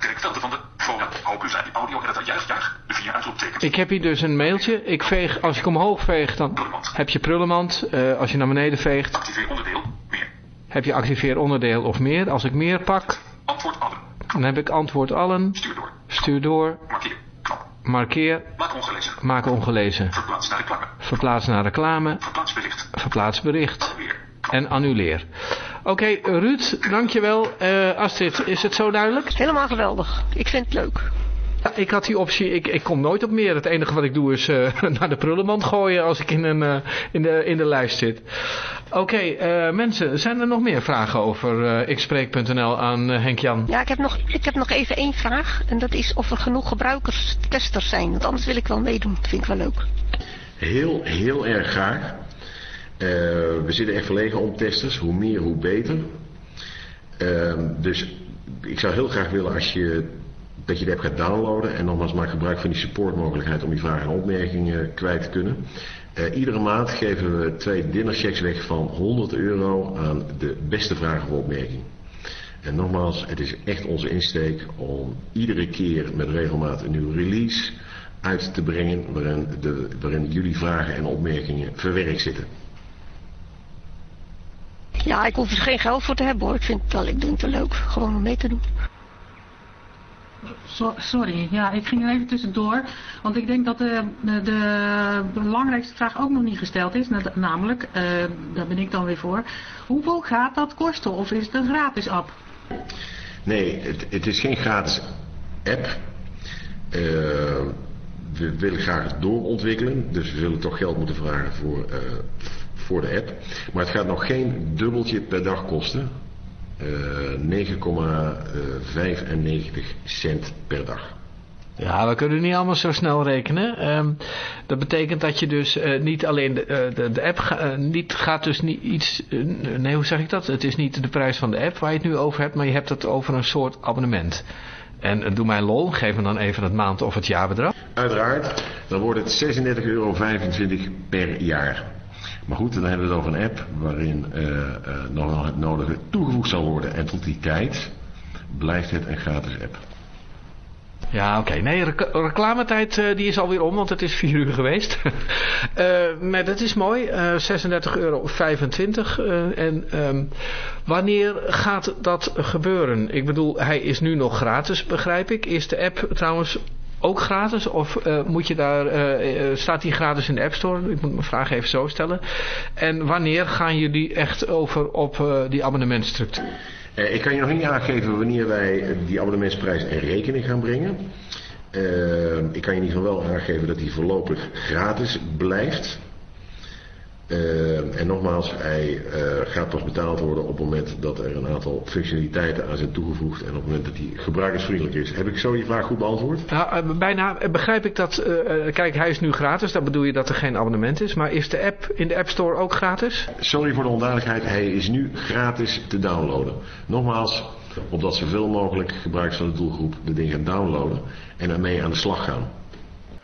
Van de audio editor juist. De vier uitroeptekens. ik heb hier dus een mailtje. Ik veeg, als ik omhoog veeg, dan heb je prullenmand. Eh, als je naar beneden veegt, Activeer onderdeel meer. heb je activeer onderdeel of meer. Als ik meer pak, Antwoord allen. dan heb ik antwoord allen. Stuur door. Stuur door, Markeer. Knop. markeer, Maak ongelezen. maak ongelezen. Verplaats naar reclame. Verplaats naar reclame, Verplaats bericht. verplaats bericht. En annuleer. Oké, Ruud, dankjewel. Eh Astrid, is het zo duidelijk? Helemaal geweldig. Ik vind het leuk. Ja, ik had die optie, ik, ik kom nooit op meer. Het enige wat ik doe is eh, naar de prullenmand gooien als ik in, een, eh, in, de, in de lijst zit. Oké, eh, mensen, zijn er nog meer vragen over eh ikspreek.nl aan Henk-Jan? Ja, ik heb, nog, ik heb nog even één vraag. En dat is of er genoeg gebruikers testers zijn. Want anders wil ik wel meedoen. Dat vind ik wel leuk. Heel, heel erg graag. Eh, we zitten echt verlegen om testers. Hoe meer, hoe beter. Ehm, dus ik zou heel graag willen als je, dat je de app gaat downloaden. En nogmaals, maak gebruik van die supportmogelijkheid om je vragen en opmerkingen kwijt te kunnen. Eh, iedere maand geven we twee dinnerchecks weg van 100 euro aan de beste vragen of opmerking. En nogmaals, het is echt onze insteek om iedere keer met regelmaat een nieuwe release uit te brengen waarin, de, waarin jullie vragen en opmerkingen verwerkt zitten. Ja, ik hoef er geen geld voor te hebben hoor. Ik vind het wel, ik vind het wel leuk. Gewoon om mee te doen. So- sorry, ja, ik ging er even tussendoor. Want ik denk dat de, de, de belangrijkste vraag ook nog niet gesteld is. na- Namelijk, eh, daar ben ik dan weer voor. Hoeveel gaat dat kosten? Of is het een gratis app? Nee, het, het is geen gratis app. Eh, we willen graag doorontwikkelen, dus we zullen toch geld moeten vragen voor, eh, voor de app. Maar het gaat nog geen dubbeltje per dag kosten. Eh 9,95 cent per dag. Ja, we kunnen niet allemaal zo snel rekenen. Ehm, dat betekent dat je dus eh, niet alleen de, eh, de, de app ga, niet gaat dus niet iets... nee, hoe zeg ik dat? Het is niet de prijs van de app waar je het nu over hebt, maar je hebt het over een soort abonnement. En doe mij lol, geef me dan even het maand- of het jaarbedrag. Uiteraard, dan wordt het 36,25 euro per jaar. Maar goed, dan hebben we het over een app waarin uh, uh, het nodige toegevoegd zal worden. En tot die tijd blijft het een gratis app. Ja, oké. Nee, rec reclametijd uh, die is alweer om, want het is 4 uur geweest. maar dat is mooi. 36,25 euro. en um, wanneer gaat dat gebeuren? Ik bedoel, hij is nu nog gratis, begrijp ik. Is de app trouwens ook gratis? Of uh, moet je daar, uh, staat die gratis in de App Store? Ik moet mijn vraag even zo stellen. En wanneer gaan jullie echt over op die abonnementstructuur? ik kan je nog niet aangeven wanneer wij die abonnementsprijs in rekening gaan brengen. ik kan je in ieder geval wel aangeven dat die voorlopig gratis blijft. Uh, en nogmaals, hij uh, gaat pas betaald worden op het moment dat er een aantal functionaliteiten aan zijn toegevoegd en op het moment dat hij gebruikersvriendelijk is. Heb ik zo je vraag goed beantwoord? Nou, uh, bijna begrijp ik dat, kijk hij is nu gratis, dan bedoel je dat er geen abonnement is, maar is de app in de App Store ook gratis? Sorry voor de onduidelijkheid, hij is nu gratis te downloaden. Nogmaals, opdat zoveel mogelijk gebruikers van de doelgroep de ding gaan downloaden en ermee aan de slag gaan.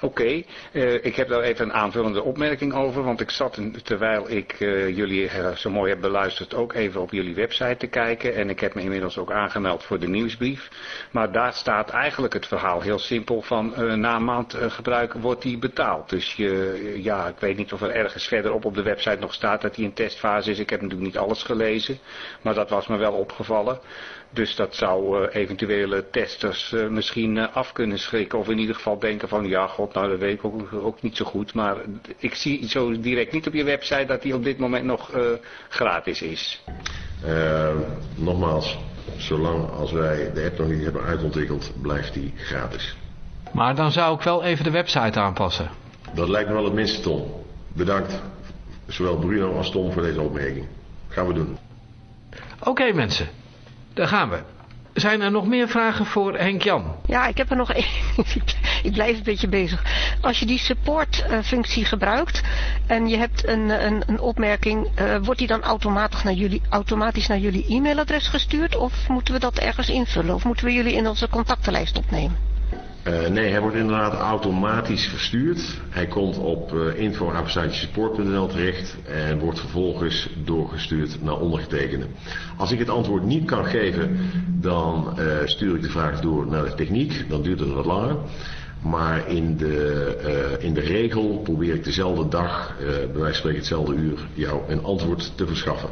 Oké, uh, ik heb daar even een aanvullende opmerking over, want ik zat terwijl ik uh, jullie uh, zo mooi heb beluisterd ook even op jullie website te kijken en ik heb me inmiddels ook aangemeld voor de nieuwsbrief. Maar daar staat eigenlijk het verhaal heel simpel van na een maand gebruik wordt die betaald. Dus je, ja, ik weet niet of er ergens verderop op de website nog staat dat die in testfase is. Ik heb natuurlijk niet alles gelezen, maar dat was me wel opgevallen. Dus dat zou uh, eventuele testers uh, misschien uh, af kunnen schrikken. Of in ieder geval denken van ja god nou dat weet ik ook, ook niet zo goed. Maar ik zie zo direct niet op je website dat die op dit moment nog gratis is. nogmaals, zolang als wij de app nog niet hebben uitontwikkeld blijft die gratis. Maar dan zou ik wel even de website aanpassen. Dat lijkt me wel het minste Tom. Bedankt zowel Bruno als Tom voor deze opmerking. Gaan we doen. Oké okay, mensen. Daar gaan we. Zijn er nog meer vragen voor Henk-Jan? Ja, ik heb er nog één. ik blijf een beetje bezig. Als je die support-functie uh, gebruikt en je hebt een, een, een opmerking, uh, wordt die dan automatisch naar jullie, automatisch naar jullie e-mailadres gestuurd? Of moeten we dat ergens invullen? Of moeten we jullie in onze contactenlijst opnemen? Uh, nee, hij wordt inderdaad automatisch verstuurd. Hij komt op uh, terecht en wordt vervolgens doorgestuurd naar ondergetekende. Als ik het antwoord niet kan geven, dan uh, stuur ik de vraag door naar de techniek. Dan duurt het wat langer. Maar in de, in de regel probeer ik dezelfde dag, bij wijze van spreken hetzelfde uur, jou een antwoord te verschaffen.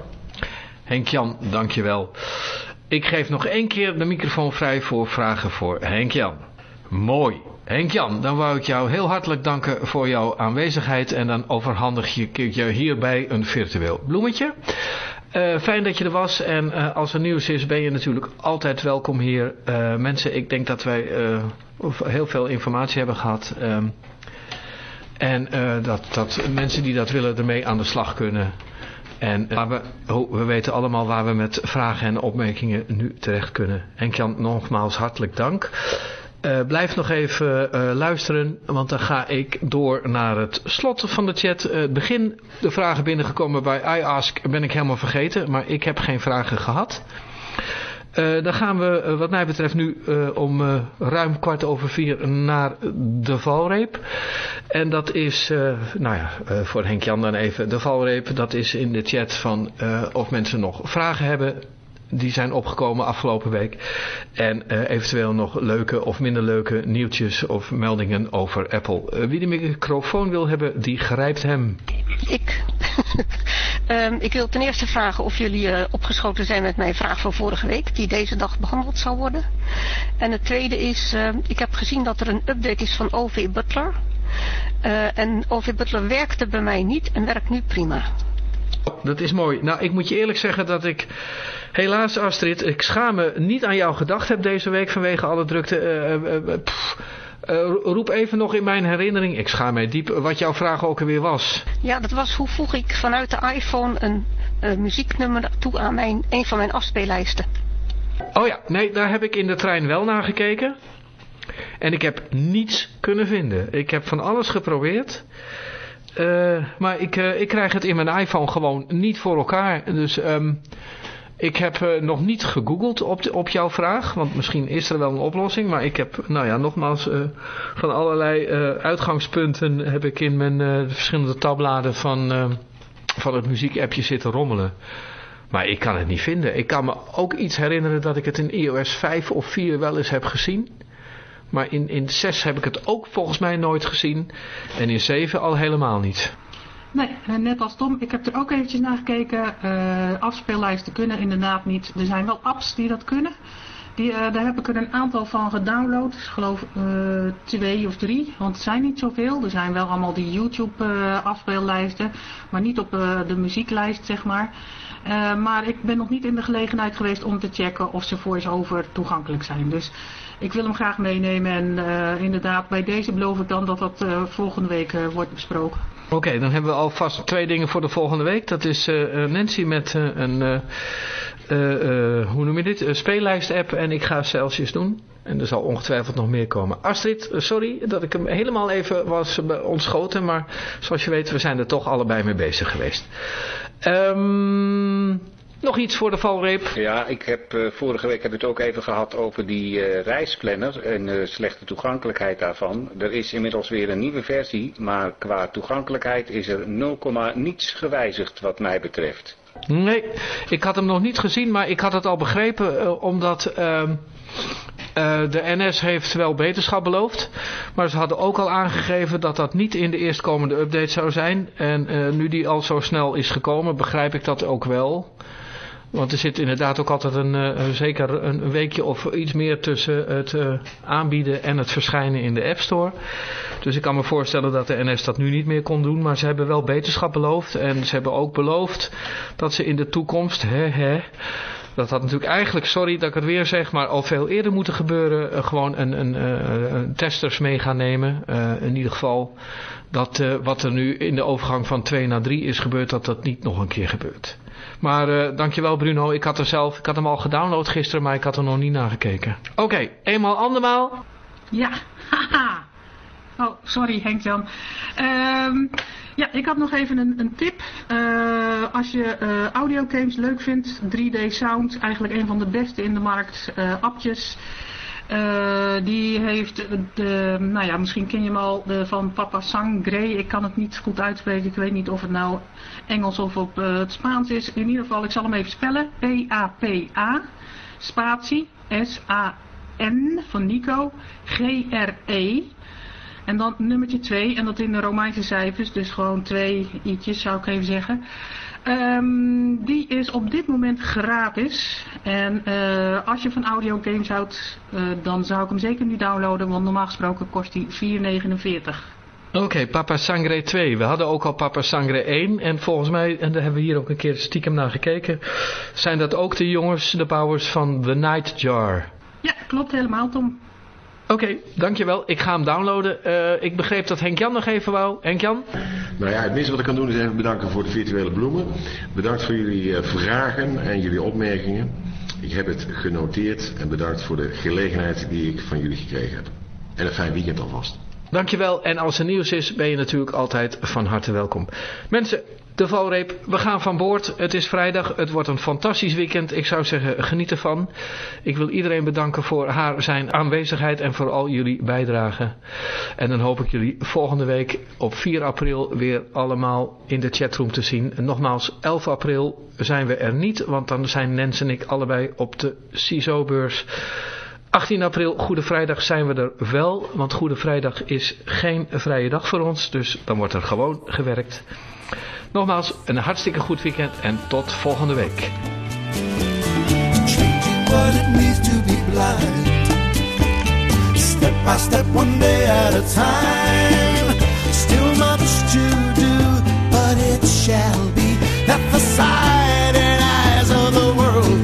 Henk-Jan, dankjewel. Ik geef nog één keer de microfoon vrij voor vragen voor Henk-Jan. Mooi. Henk-Jan, dan wou ik jou heel hartelijk danken voor jouw aanwezigheid en dan overhandig je je hierbij een virtueel bloemetje. Uh, fijn dat je er was en uh, als er nieuws is ben je natuurlijk altijd welkom hier. Uh, mensen, ik denk dat wij heel veel informatie hebben gehad. Um, en dat, dat mensen die dat willen ermee aan de slag kunnen. En we, we weten allemaal waar we met vragen en opmerkingen nu terecht kunnen. Henk-Jan, nogmaals hartelijk dank. Uh, blijf nog even uh, luisteren, want dan ga ik door naar het slot van de chat. Uh, begin, de vragen binnengekomen bij iAsk ben ik helemaal vergeten, maar ik heb geen vragen gehad. dan gaan we wat mij betreft nu om ruim kwart over vier naar de valreep. En dat is, nou ja, voor Henk-Jan dan even, de valreep, dat is in de chat van of mensen nog vragen hebben die zijn opgekomen afgelopen week. En uh, eventueel nog leuke of minder leuke nieuwtjes of meldingen over Apple. Uh, wie de microfoon wil hebben, die grijpt hem. Ik. um, ik wil ten eerste vragen of jullie uh, opgeschoten zijn met mijn vraag van vorige week, die deze dag behandeld zal worden. En het tweede is, ik heb gezien dat er een update is van OV Butler. en OV Butler werkte bij mij niet en werkt nu prima. Dat is mooi. Nou, ik moet je eerlijk zeggen dat ik... Helaas Astrid, ik schaam me niet aan jou gedacht heb deze week vanwege alle drukte. Uh, uh, pff, roep even nog in mijn herinnering, ik schaam mij diep, wat jouw vraag ook alweer was. Ja, dat was hoe voeg ik vanuit de iPhone een muzieknummer toe aan mijn, een van mijn afspeellijsten. Oh ja, nee, daar heb ik in de trein wel naar gekeken. En ik heb niets kunnen vinden. Ik heb van alles geprobeerd. Uh, maar ik, uh, ik krijg het in mijn iPhone gewoon niet voor elkaar. Dus um, ik heb uh, nog niet gegoogeld op, de, op jouw vraag. Want misschien is er wel een oplossing. Maar ik heb, nou ja, nogmaals, van allerlei uitgangspunten heb ik in mijn verschillende tabbladen van, van het muziekappje zitten rommelen. Maar ik kan het niet vinden. Ik kan me ook iets herinneren dat ik het in iOS 5 of 4 wel eens heb gezien. Maar in, in 6 heb ik het ook volgens mij nooit gezien. En in 7 al helemaal niet. Nee, net als Tom. Ik heb er ook eventjes naar gekeken. Uh, afspeellijsten kunnen inderdaad niet. Er zijn wel apps die dat kunnen. Die, uh, daar heb ik er een aantal van gedownload. Ik geloof uh, twee of drie. Want het zijn niet zoveel. Er zijn wel allemaal die YouTube afspeellijsten. Maar niet op de muzieklijst zeg maar. Maar ik ben nog niet in de gelegenheid geweest om te checken of ze voice-over toegankelijk zijn. Dus ik wil hem graag meenemen en uh, inderdaad bij deze beloof ik dan dat dat uh, volgende week wordt besproken. Oké, dan hebben we alvast twee dingen voor de volgende week. Dat is Nancy met een, hoe noem je dit, speellijst app en ik ga Celsius doen. En er zal ongetwijfeld nog meer komen. Astrid, sorry dat ik hem helemaal even was ontschoten. Maar zoals je weet, we zijn er toch allebei mee bezig geweest. Um, nog iets voor de valreep? Ja, ik heb, vorige week heb het ook even gehad over die reisplanner en slechte toegankelijkheid daarvan. Er is inmiddels weer een nieuwe versie, maar qua toegankelijkheid is er 0, niets gewijzigd wat mij betreft. Nee, ik had hem nog niet gezien, maar ik had het al begrepen uh, omdat... Ehm, de NS heeft wel beterschap beloofd, maar ze hadden ook al aangegeven dat dat niet in de eerstkomende update zou zijn. En nu die al zo snel is gekomen, begrijp ik dat ook wel. Want er zit inderdaad ook altijd een, uh, zeker een weekje of iets meer tussen het uh, aanbieden en het verschijnen in de App Store. Dus ik kan me voorstellen dat de NS dat nu niet meer kon doen. Maar ze hebben wel beterschap beloofd. En ze hebben ook beloofd dat ze in de toekomst, hè, hè, dat had natuurlijk eigenlijk, sorry dat ik het weer zeg, maar al veel eerder moeten gebeuren. Uh, gewoon een, een, een, testers mee gaan nemen. in ieder geval dat wat er nu in de overgang van 2 naar 3 is gebeurd, dat dat niet nog een keer gebeurt. Maar uh, dankjewel Bruno. Ik had er zelf, ik had hem al gedownload gisteren, maar ik had er nog niet naar gekeken. Oké, eenmaal andermaal. Ja, haha. Oh, sorry Henk-Jan. Um, ja, ik had nog even een, een tip. Uh, als je uh, audiogames leuk vindt, 3D Sound, eigenlijk een van de beste in de markt, appjes. Uh, die heeft, de, nou ja, misschien ken je hem al, de, van Papa Sangre. Ik kan het niet goed uitspreken. Ik weet niet of het nou Engels of op uh, het Spaans is. In ieder geval, ik zal hem even spellen. P-A-P-A, spatie, S-A-N van Nico, G-R-E. En dan nummertje 2, en dat in de Romeinse cijfers, dus gewoon twee i'tjes zou ik even zeggen. Um, die is op dit moment gratis. En uh, als je van audiogames houdt, uh, dan zou ik hem zeker nu downloaden, want normaal gesproken kost hij 4,49. Oké, okay, Papa Sangre 2. We hadden ook al Papa Sangre 1. En volgens mij, en daar hebben we hier ook een keer stiekem naar gekeken, zijn dat ook de jongens, de bouwers van The Night Jar. Ja, klopt helemaal Tom. Oké, okay, dankjewel. Ik ga hem downloaden. Uh, ik begreep dat Henk-Jan nog even wou. Henk-Jan? Nou ja, het minste wat ik kan doen is even bedanken voor de virtuele bloemen. Bedankt voor jullie uh, vragen en jullie opmerkingen. Ik heb het genoteerd en bedankt voor de gelegenheid die ik van jullie gekregen heb. En een fijn weekend alvast. Dankjewel. En als er nieuws is, ben je natuurlijk altijd van harte welkom. Mensen, de valreep. We gaan van boord. Het is vrijdag. Het wordt een fantastisch weekend. Ik zou zeggen, geniet ervan. Ik wil iedereen bedanken voor haar zijn aanwezigheid en voor al jullie bijdragen. En dan hoop ik jullie volgende week op 4 april weer allemaal in de chatroom te zien. En nogmaals, 11 april zijn we er niet, want dan zijn Nens en ik allebei op de CISO-beurs. 18 april, Goede Vrijdag, zijn we er wel, want Goede Vrijdag is geen vrije dag voor ons, dus dan wordt er gewoon gewerkt. Nogmaals, een hartstikke goed weekend en tot volgende week. The and the world